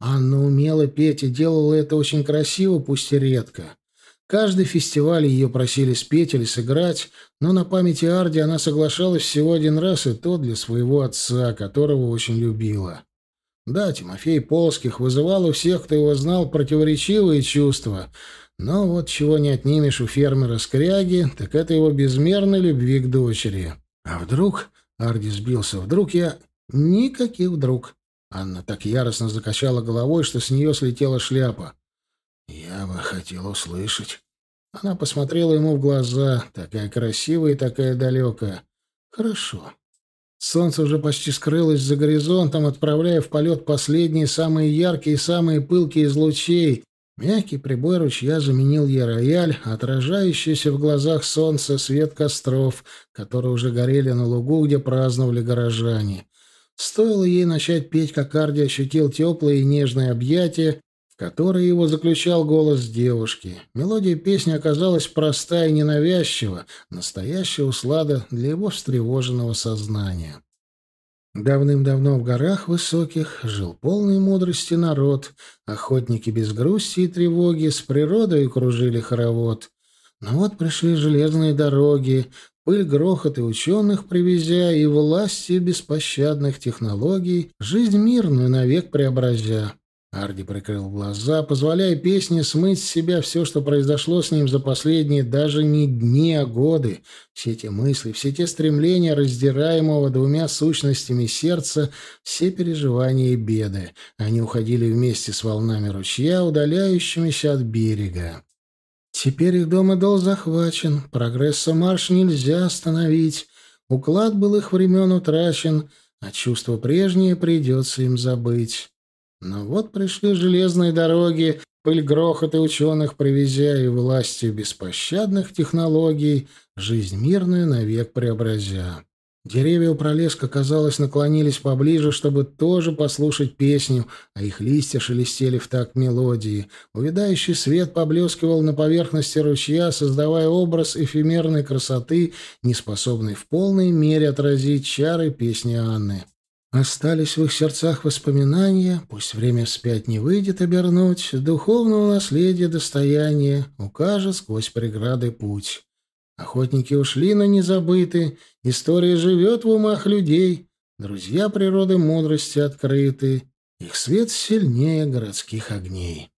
Анна умела петь и делала это очень красиво, пусть и редко. Каждый фестиваль ее просили спеть или сыграть, но на памяти Арди она соглашалась всего один раз, и то для своего отца, которого очень любила. Да, Тимофей Полских вызывал у всех, кто его знал, противоречивые чувства, но вот чего не отнимешь у фермера Скряги, так это его безмерной любви к дочери. А вдруг... Арди сбился. Вдруг я... Никаких вдруг. Анна так яростно закачала головой, что с нее слетела шляпа.
«Я бы хотел услышать».
Она посмотрела ему в глаза, такая красивая и такая далекая. «Хорошо». Солнце уже почти скрылось за горизонтом, отправляя в полет последние, самые яркие и самые пылкие из лучей. Мягкий прибой ручья заменил ей рояль, отражающийся в глазах солнца свет костров, которые уже горели на лугу, где праздновали горожане. Стоило ей начать петь, как Арди ощутил теплые и нежные объятия, в которой его заключал голос девушки. Мелодия песни оказалась проста и ненавязчива, настоящая услада для его встревоженного сознания. Давным-давно в горах высоких жил полный мудрости народ, охотники без грусти и тревоги с природой кружили хоровод. Но вот пришли железные дороги, пыль, грохот и ученых привезя, и властью беспощадных технологий жизнь мирную навек преобразя. Арди прикрыл глаза, позволяя песне смыть с себя все, что произошло с ним за последние даже не дни, а годы. Все те мысли, все те стремления, раздираемого двумя сущностями сердца, все переживания и беды. Они уходили вместе с волнами ручья, удаляющимися от берега. Теперь их дом идол захвачен, прогресса марш нельзя остановить. Уклад был их времен утрачен, а чувство прежнее придется им забыть. Но вот пришли железные дороги, пыль грохоты ученых привезя и властью беспощадных технологий, жизнь мирную навек преобразя. Деревья у пролеска, казалось, наклонились поближе, чтобы тоже послушать песню, а их листья шелестели в такт мелодии. Увядающий свет поблескивал на поверхности ручья, создавая образ эфемерной красоты, неспособный в полной мере отразить чары песни Анны. Остались в их сердцах воспоминания, пусть время вспять не выйдет обернуть, духовного наследия достояния укажет сквозь преграды путь. Охотники ушли, но не забыты, история живет в умах людей, друзья природы мудрости открыты, их свет сильнее городских огней.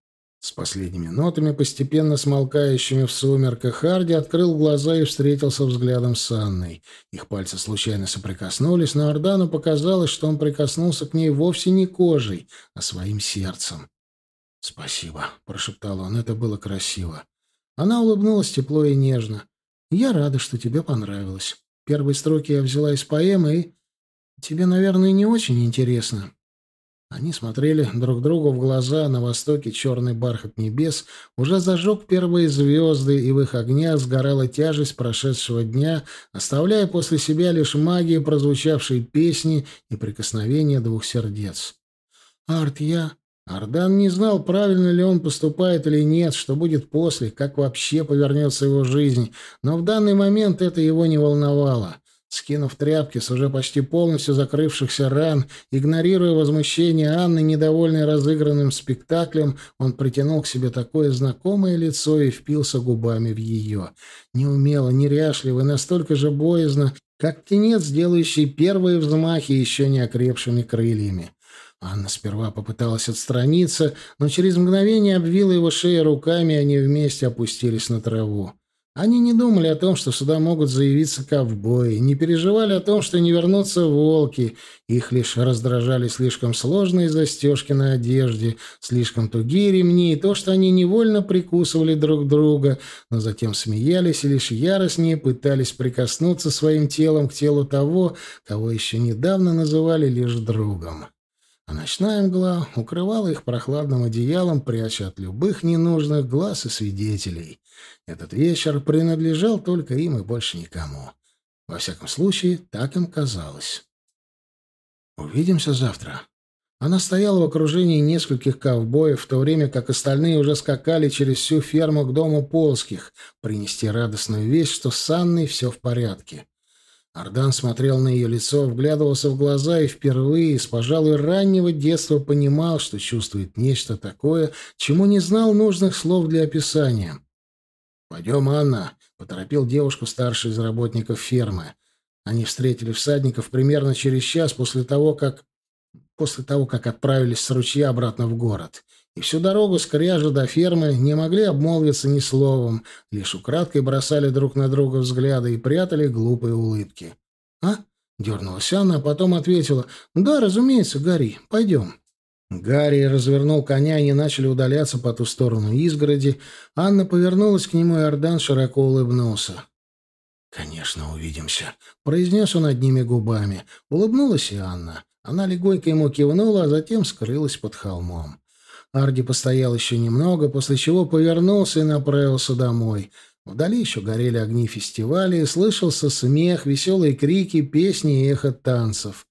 С последними нотами, постепенно смолкающими в сумерках, Харди открыл глаза и встретился взглядом с Анной. Их пальцы случайно соприкоснулись, но Ордану показалось, что он прикоснулся к ней вовсе не кожей, а своим сердцем. «Спасибо», — прошептал он, — «это было красиво». Она улыбнулась тепло и нежно. «Я рада, что тебе понравилось. Первые строки я взяла из поэмы, и... Тебе, наверное, не очень интересно. Они смотрели друг другу в глаза, на востоке черный бархат небес уже зажег первые звезды, и в их огнях сгорала тяжесть прошедшего дня, оставляя после себя лишь магию прозвучавшей песни и прикосновения двух сердец. «Арт, я...» Ардан не знал, правильно ли он поступает или нет, что будет после, как вообще повернется его жизнь, но в данный момент это его не волновало. Скинув тряпки с уже почти полностью закрывшихся ран, игнорируя возмущение Анны, недовольной разыгранным спектаклем, он притянул к себе такое знакомое лицо и впился губами в ее. Неумело, неряшливо и настолько же боязно, как птенец, делающий первые взмахи еще не окрепшими крыльями. Анна сперва попыталась отстраниться, но через мгновение обвила его шею руками, и они вместе опустились на траву. Они не думали о том, что сюда могут заявиться ковбои, не переживали о том, что не вернутся волки. Их лишь раздражали слишком сложные застежки на одежде, слишком тугие ремни и то, что они невольно прикусывали друг друга, но затем смеялись и лишь яростнее пытались прикоснуться своим телом к телу того, кого еще недавно называли лишь другом а ночная мгла укрывала их прохладным одеялом, пряча от любых ненужных глаз и свидетелей. Этот вечер принадлежал только им и больше никому. Во всяком случае, так им казалось. «Увидимся завтра». Она стояла в окружении нескольких ковбоев, в то время как остальные уже скакали через всю ферму к дому Полских, принести радостную весть, что с Анной все в порядке. Ардан смотрел на ее лицо, вглядывался в глаза и впервые с, пожалуй, раннего детства понимал, что чувствует нечто такое, чему не знал нужных слов для описания. «Пойдем, Анна», — поторопил девушку старший из работников фермы. Они встретили всадников примерно через час после того, как... после того, как отправились с ручья обратно в город и всю дорогу с кряжа до фермы не могли обмолвиться ни словом, лишь украдкой бросали друг на друга взгляды и прятали глупые улыбки. «А?» — дернулась Анна, а потом ответила. «Да, разумеется, Гарри, пойдем». Гарри развернул коня, и они начали удаляться по ту сторону изгороди. Анна повернулась к нему, и Ордан широко улыбнулся. «Конечно, увидимся», — произнес он одними губами. Улыбнулась и Анна. Она легонько ему кивнула, а затем скрылась под холмом. Арди постоял еще немного, после чего повернулся и направился домой. Вдали еще горели огни фестиваля, и слышался смех, веселые крики, песни и эхо танцев.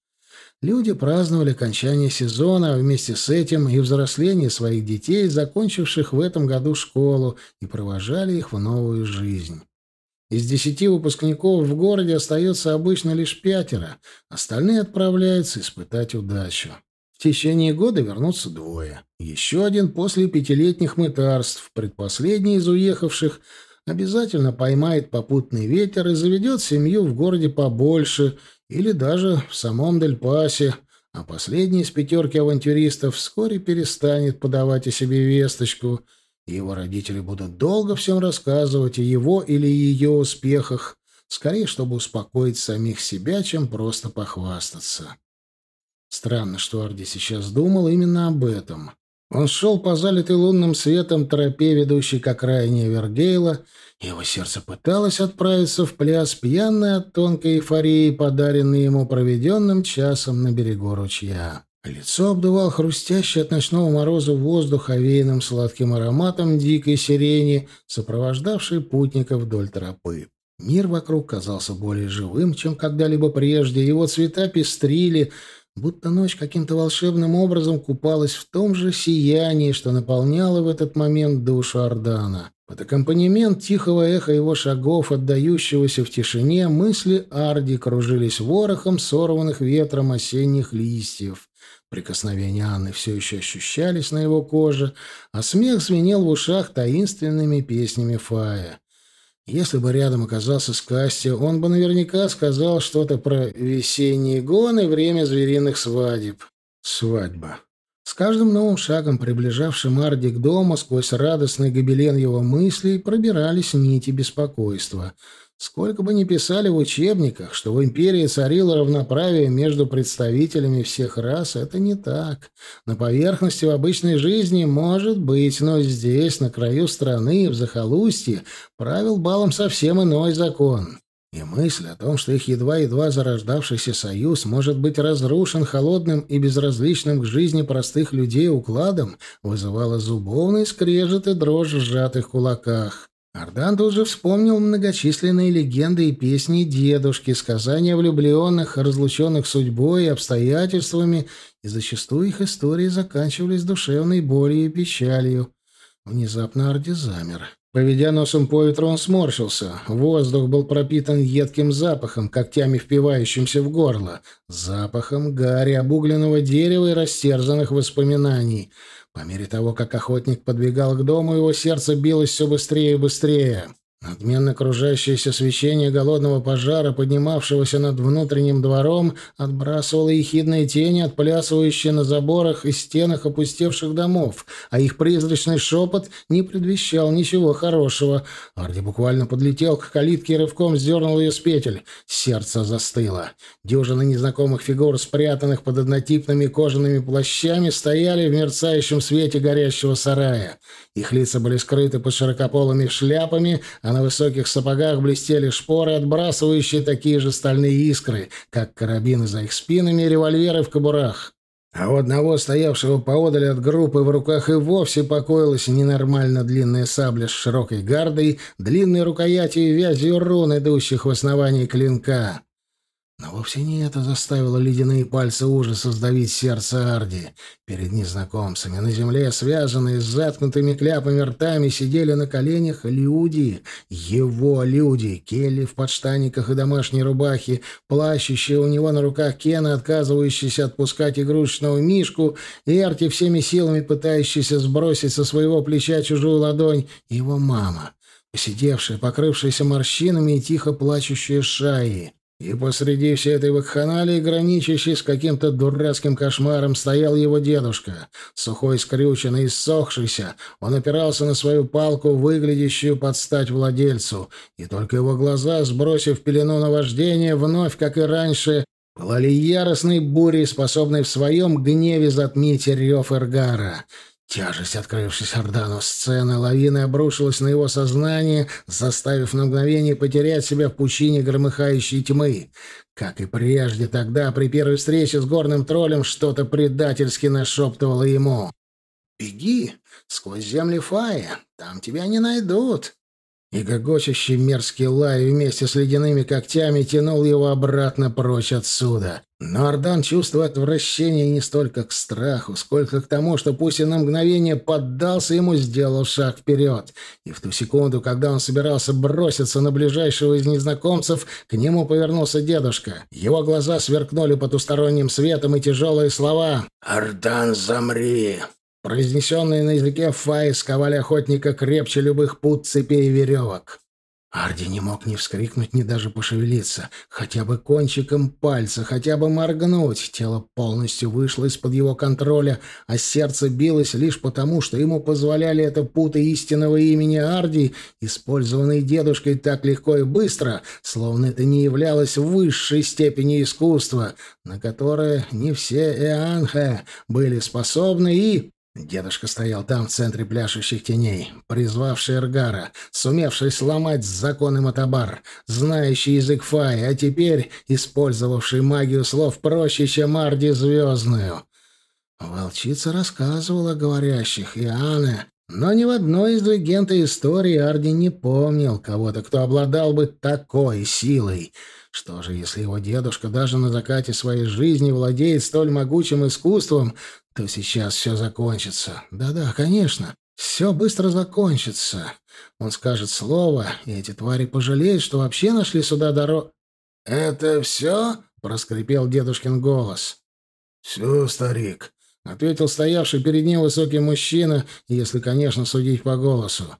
Люди праздновали окончание сезона, а вместе с этим и взросление своих детей, закончивших в этом году школу, и провожали их в новую жизнь. Из десяти выпускников в городе остается обычно лишь пятеро, остальные отправляются испытать удачу. В течение года вернутся двое. Еще один после пятилетних мытарств, предпоследний из уехавших, обязательно поймает попутный ветер и заведет семью в городе побольше или даже в самом Дель-Пасе, а последний из пятерки авантюристов вскоре перестанет подавать о себе весточку, и его родители будут долго всем рассказывать о его или ее успехах, скорее, чтобы успокоить самих себя, чем просто похвастаться. Странно, что Арди сейчас думал именно об этом. Он шел по залитой лунным светом тропе, ведущей к окраине Вергейла, и его сердце пыталось отправиться в пляс, пьяное от тонкой эйфории, подаренной ему проведенным часом на берегу ручья. Лицо обдувал хрустящий от ночного мороза воздух, овеянным сладким ароматом дикой сирени, сопровождавшей путника вдоль тропы. Мир вокруг казался более живым, чем когда-либо прежде, его цвета пестрили — будто ночь каким-то волшебным образом купалась в том же сиянии, что наполняло в этот момент душу Ордана. Под аккомпанемент тихого эха его шагов, отдающегося в тишине, мысли Арди кружились ворохом сорванных ветром осенних листьев. Прикосновения Анны все еще ощущались на его коже, а смех звенел в ушах таинственными песнями Фая. Если бы рядом оказался Скасти, он бы наверняка сказал что-то про весенние гоны, время звериных свадеб. Свадьба. С каждым новым шагом, приближавшим Арди к дому, сквозь радостный гобелен его мыслей пробирались нити беспокойства — Сколько бы ни писали в учебниках, что в империи царило равноправие между представителями всех рас, это не так. На поверхности в обычной жизни может быть, но здесь, на краю страны, в захолустье, правил балом совсем иной закон. И мысль о том, что их едва-едва зарождавшийся союз может быть разрушен холодным и безразличным к жизни простых людей укладом, вызывала зубовный скрежет и дрожь в сжатых кулаках. Ардан тут же вспомнил многочисленные легенды и песни дедушки, сказания влюбленных, разлученных судьбой и обстоятельствами, и зачастую их истории заканчивались душевной болью и печалью. Внезапно Арди замер. Поведя носом по ветру, он сморщился. Воздух был пропитан едким запахом, когтями впивающимся в горло. Запахом гари, обугленного дерева и растерзанных воспоминаний — по мере того, как охотник подбегал к дому, его сердце билось все быстрее и быстрее. Надменно кружащееся свечение голодного пожара, поднимавшегося над внутренним двором, отбрасывало ехидные тени, отплясывающие на заборах и стенах опустевших домов, а их призрачный шепот не предвещал ничего хорошего. Арди буквально подлетел к калитке и рывком сдернул ее с петель. Сердце застыло. Дюжины незнакомых фигур, спрятанных под однотипными кожаными плащами, стояли в мерцающем свете горящего сарая. Их лица были скрыты под широкополыми шляпами, а на высоких сапогах блестели шпоры, отбрасывающие такие же стальные искры, как карабины за их спинами и револьверы в кобурах. А у одного, стоявшего поодаль от группы, в руках и вовсе покоилась ненормально длинная сабля с широкой гардой, длинной рукоятью и вязью рун, идущих в основании клинка. Но вовсе не это заставило ледяные пальцы ужаса сдавить сердце Арди. Перед незнакомцами на земле, связанные с заткнутыми кляпами ртами, сидели на коленях люди, его люди, Келли в подштаниках и домашней рубахе, плащущие у него на руках Кена, отказывающийся отпускать игрушечного мишку, и Арти всеми силами пытающийся сбросить со своего плеча чужую ладонь, его мама, посидевшая, покрывшаяся морщинами и тихо плачущая Шаи. И посреди всей этой вакханалии, граничащей с каким-то дурацким кошмаром, стоял его дедушка. Сухой, скрюченный, иссохшийся, он опирался на свою палку, выглядящую под стать владельцу, и только его глаза, сбросив пелену на вождение, вновь, как и раньше, пылали яростной бурей, способной в своем гневе затмить рев Эргара. Тяжесть открывшейся Ордану сцены лавины обрушилась на его сознание, заставив на мгновение потерять себя в пучине громыхающей тьмы. Как и прежде, тогда, при первой встрече с горным троллем, что-то предательски нашептывало ему. «Беги сквозь земли Фая, там тебя не найдут». И гогочащий мерзкий лай вместе с ледяными когтями тянул его обратно прочь отсюда. Но Ардан чувствует отвращение не столько к страху, сколько к тому, что пусть и на мгновение поддался ему, сделал шаг вперед. И в ту секунду, когда он собирался броситься на ближайшего из незнакомцев, к нему повернулся дедушка. Его глаза сверкнули потусторонним светом и тяжелые слова «Ардан, замри!» Произнесенные на языке фаи, сковали охотника крепче любых пут, цепей и веревок. Арди не мог ни вскрикнуть, ни даже пошевелиться, хотя бы кончиком пальца, хотя бы моргнуть. Тело полностью вышло из-под его контроля, а сердце билось лишь потому, что ему позволяли это путы истинного имени Арди, использованные дедушкой так легко и быстро, словно это не являлось высшей степени искусства, на которое не все Эанхе были способны и... Дедушка стоял там, в центре пляшущих теней, призвавший Эргара, сумевший сломать законы Матабар, знающий язык Фай, а теперь использовавший магию слов проще, чем Арди Звездную. Волчица рассказывала о говорящих, и Анна, но ни в одной из легенд и историй Арди не помнил кого-то, кто обладал бы такой силой. Что же, если его дедушка даже на закате своей жизни владеет столь могучим искусством, то сейчас все закончится. Да-да, конечно, все быстро закончится. Он скажет слово, и эти твари пожалеют, что вообще нашли сюда дорогу. «Это все?» — проскрипел дедушкин голос.
«Все, старик», —
ответил стоявший перед ним высокий мужчина, если, конечно, судить по голосу.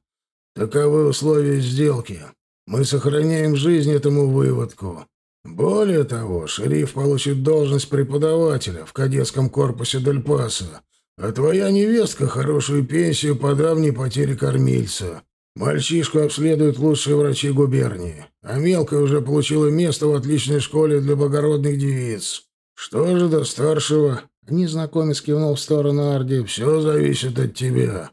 «Таковы условия сделки. Мы сохраняем жизнь этому выводку. Более того, шериф получит должность преподавателя в кадетском корпусе Дель Пасо, а твоя невестка — хорошую пенсию по давней потере кормильца. Мальчишку обследуют лучшие врачи губернии, а мелкая уже получила место в отличной школе для благородных девиц. Что же до старшего?» Незнакомец кивнул в сторону Арди. «Все зависит от тебя.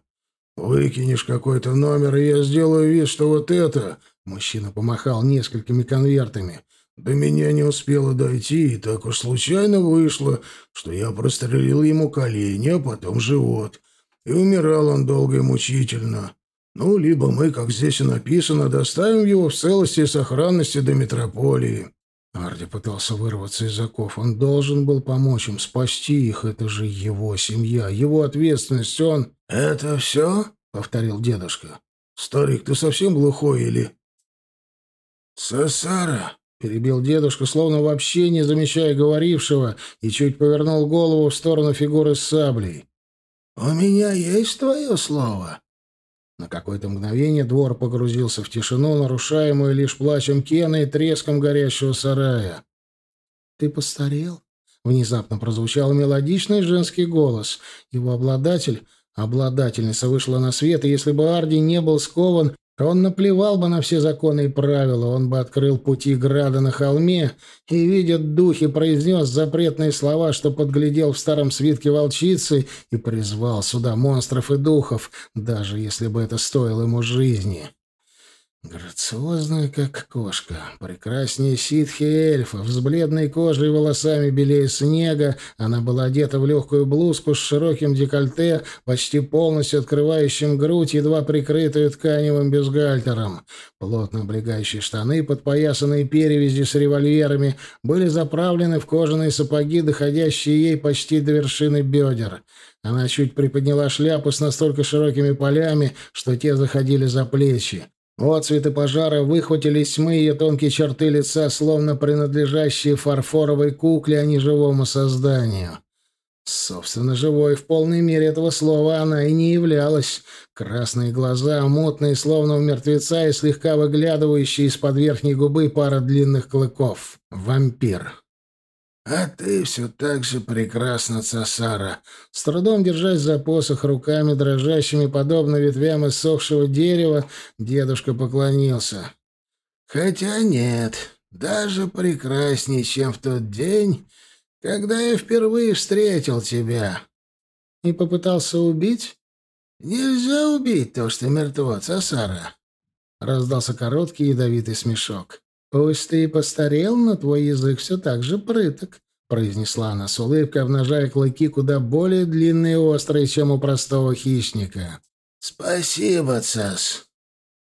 Выкинешь какой-то номер, и я сделаю вид, что вот это...» Мужчина помахал несколькими конвертами. До меня не успело дойти, и так уж случайно вышло, что я прострелил ему колени, а потом живот. И умирал он долго и мучительно. Ну, либо мы, как здесь и написано, доставим его в целости и сохранности до метрополии».
Арди пытался вырваться из оков. Он должен был помочь им, спасти их. Это же его семья, его ответственность. Он...
«Это все?» — повторил дедушка. «Старик, ты совсем глухой или...»
«Сасара!» Перебил дедушка, словно вообще не замечая говорившего, и чуть повернул голову в сторону фигуры с саблей. «У меня есть твое слово?» На какое-то мгновение двор погрузился в тишину, нарушаемую лишь плачем Кена и треском горящего сарая. «Ты постарел?» — внезапно прозвучал мелодичный женский голос. Его обладатель, обладательница, вышла на свет, и если бы Арди не был скован он наплевал бы на все законы и правила, он бы открыл пути Града на холме и, видя духи, произнес запретные слова, что подглядел в старом свитке волчицы и призвал сюда монстров и духов, даже если бы это стоило ему жизни. Грациозная, как кошка, прекраснее ситхи эльфов, с бледной кожей и волосами белее снега, она была одета в легкую блузку с широким декольте, почти полностью открывающим грудь, едва прикрытую тканевым бюстгальтером. Плотно облегающие штаны, подпоясанные перевязи с револьверами, были заправлены в кожаные сапоги, доходящие ей почти до вершины бедер. Она чуть приподняла шляпу с настолько широкими полями, что те заходили за плечи. Отцветы пожара выхватили из тьмы ее тонкие черты лица, словно принадлежащие фарфоровой кукле, а не живому созданию. Собственно, живой в полной мере этого слова она и не являлась. Красные глаза, мутные, словно у мертвеца, и слегка выглядывающие из-под верхней губы пара длинных клыков. Вампир.
«А ты все так же прекрасна, Цасара!»
С трудом держась за посох руками, дрожащими, подобно ветвям иссохшего дерева, дедушка поклонился.
«Хотя нет, даже прекраснее, чем в тот день, когда я впервые встретил тебя».
«И попытался убить?»
«Нельзя убить то, что мертво, Цасара!»
Раздался короткий ядовитый смешок. «Пусть ты и постарел, но твой язык все так же прыток», — произнесла она с улыбкой, обнажая клыки куда более длинные и острые, чем у простого хищника.
«Спасибо, Цас.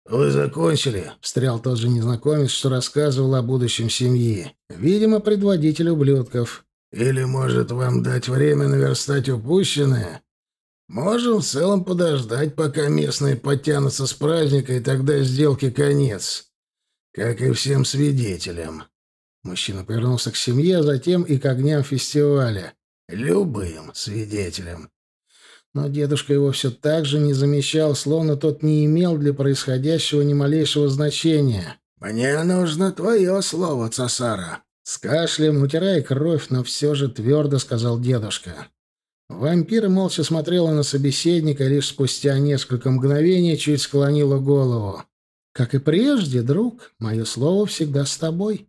«Вы закончили?» — встрял тот же незнакомец, что рассказывал о будущем семьи. Видимо, предводитель ублюдков. «Или, может, вам дать время наверстать упущенное? Можем в целом подождать, пока местные подтянутся с праздника, и тогда сделки конец. Как и всем свидетелям». Мужчина повернулся к семье, а затем и к огням фестиваля. «Любым свидетелям но дедушка его все так же не замечал, словно тот не имел для происходящего ни малейшего значения. «Мне нужно твое слово, цесара!» С кашлем, утирая кровь, но все же твердо сказал дедушка. Вампир молча смотрела на собеседника, лишь спустя несколько мгновений чуть склонила голову. «Как и прежде, друг, мое слово всегда с тобой».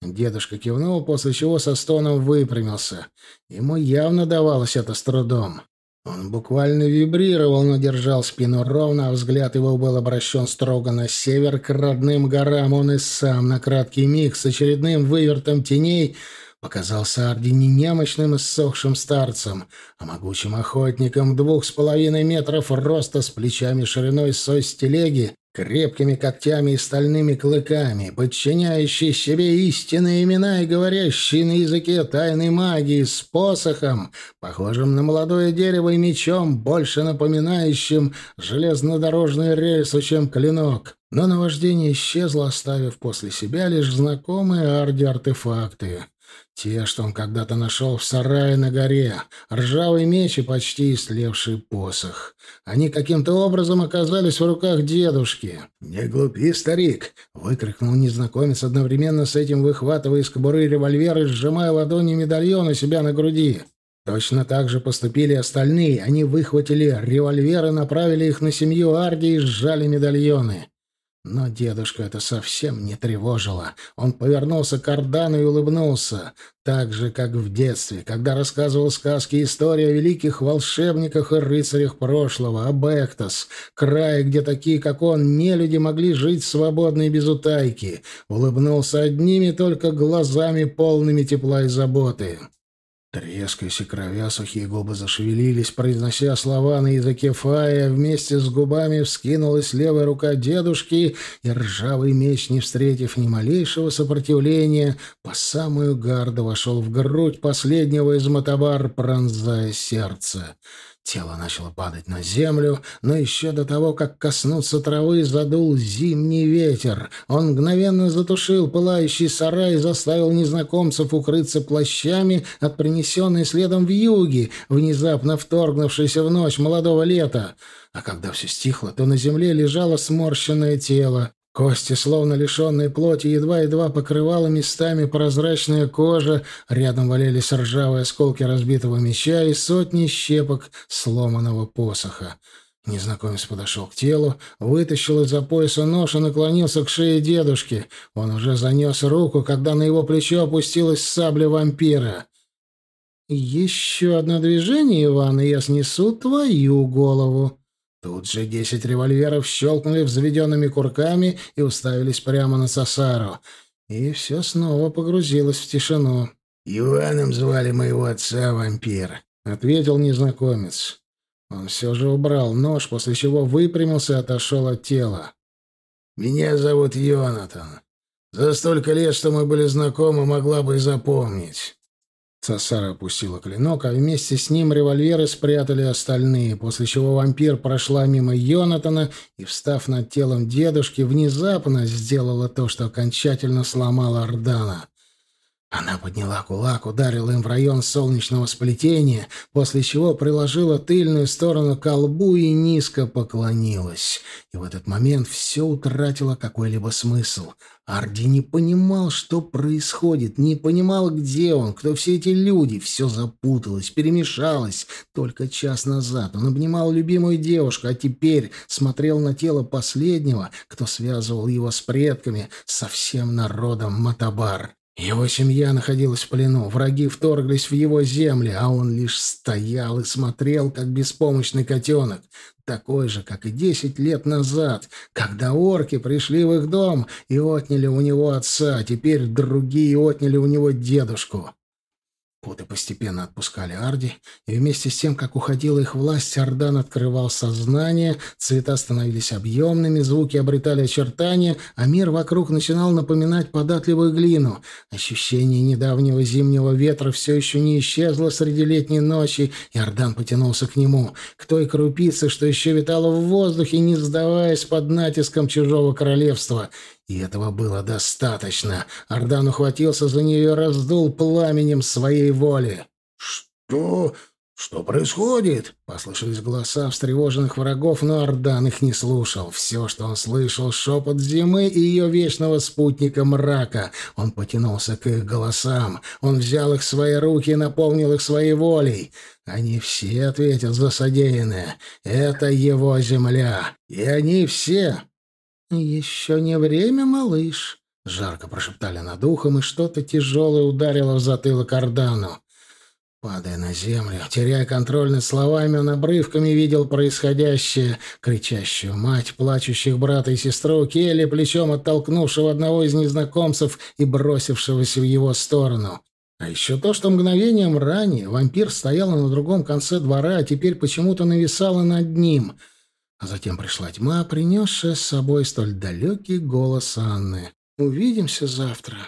Дедушка кивнул, после чего со стоном выпрямился. Ему явно давалось это с трудом. Он буквально вибрировал, но держал спину ровно, а взгляд его был обращен строго на север, к родным горам. Он и сам на краткий миг с очередным вывертом теней показался Арди не немощным и ссохшим старцем, а могучим охотником двух с половиной метров роста с плечами шириной сось телеги, крепкими когтями и стальными клыками, подчиняющий себе истинные имена и говорящий на языке тайной магии с посохом, похожим на молодое дерево и мечом, больше напоминающим железнодорожную рельсу, чем клинок. Но наваждение исчезло, оставив после себя лишь знакомые Арди-артефакты. Те, что он когда-то нашел в сарае на горе, ржавый меч и почти истлевший посох. Они каким-то образом оказались в руках дедушки. «Не глупи, старик!» — выкрикнул незнакомец, одновременно с этим выхватывая из кобуры револьвер и сжимая ладони медальон у себя на груди. Точно так же поступили остальные. Они выхватили револьверы, направили их на семью Арди и сжали медальоны. Но дедушка это совсем не тревожило. Он повернулся к Ордану и улыбнулся. Так же, как в детстве, когда рассказывал сказки и истории о великих волшебниках и рыцарях прошлого, об Эктос, крае, где такие, как он, не люди могли жить свободно и без утайки. Улыбнулся одними только глазами, полными тепла и заботы. Трескаясь и кровя, сухие губы зашевелились, произнося слова на языке фая, вместе с губами вскинулась левая рука дедушки, и ржавый меч, не встретив ни малейшего сопротивления, по самую гарду вошел в грудь последнего из мотобар, пронзая сердце. Тело начало падать на землю, но еще до того, как коснуться травы, задул зимний ветер. Он мгновенно затушил пылающий сарай и заставил незнакомцев укрыться плащами от принесенной следом вьюги, внезапно вторгнувшейся в ночь молодого лета. А когда все стихло, то на земле лежало сморщенное тело. Кости, словно лишенные плоти, едва-едва покрывала местами прозрачная кожа, рядом валялись ржавые осколки разбитого меча и сотни щепок сломанного посоха. Незнакомец подошел к телу, вытащил из-за пояса нож и наклонился к шее дедушки. Он уже занес руку, когда на его плечо опустилась сабля вампира. «Еще одно движение, Иван, и я снесу твою голову», Тут же десять револьверов щелкнули взведенными курками и уставились прямо на Сосару. И все снова погрузилось в тишину.
«Иваном звали моего отца вампир», —
ответил незнакомец. Он все же убрал нож, после чего выпрямился и отошел от тела.
«Меня зовут Йонатан. За столько лет, что мы были знакомы, могла бы и запомнить.
Сосара опустила клинок, а вместе с ним револьверы спрятали остальные, после чего вампир прошла мимо Йонатана и, встав над телом дедушки, внезапно сделала то, что окончательно сломала Ордана. Она подняла кулак, ударила им в район солнечного сплетения, после чего приложила тыльную сторону к колбу и низко поклонилась. И в этот момент все утратило какой-либо смысл. Арди не понимал, что происходит, не понимал, где он, кто все эти люди. Все запуталось, перемешалось. Только час назад он обнимал любимую девушку, а теперь смотрел на тело последнего, кто связывал его с предками, со всем народом Матабар. Его семья находилась в плену, враги вторглись в его земли, а он лишь стоял и смотрел, как беспомощный котенок, такой же, как и десять лет назад, когда орки пришли в их дом и отняли у него отца, а теперь другие отняли у него дедушку.
Путы постепенно отпускали Арди, и вместе с тем, как уходила их власть, Ардан открывал сознание, цвета становились объемными, звуки обретали очертания, а мир вокруг начинал напоминать податливую глину. Ощущение недавнего зимнего ветра все еще не исчезло среди летней ночи, и Ардан потянулся к нему, к той крупице, что еще витала в воздухе, не сдаваясь под натиском чужого королевства — и этого было достаточно. Ардан ухватился за нее и раздул пламенем своей воли.
«Что? Что происходит?»
Послышались голоса встревоженных врагов, но Ардан их не слушал. Все, что он слышал, шепот зимы и ее вечного спутника мрака. Он потянулся к их голосам. Он взял их в свои руки и наполнил их своей волей. Они все ответят за содеянное. Это его земля. И они все «Еще не время, малыш», — жарко прошептали над ухом, и что-то тяжелое ударило в затылок Ордану. Падая на землю, теряя контроль над словами, он обрывками видел происходящее, кричащую мать, плачущих брата и сестру, Келли, плечом оттолкнувшего одного из незнакомцев и бросившегося в его сторону. А еще то, что мгновением ранее вампир стоял на другом конце двора, а теперь почему-то нависала над ним — а затем пришла тьма, принесшая с собой столь далекий голос Анны. «Увидимся завтра.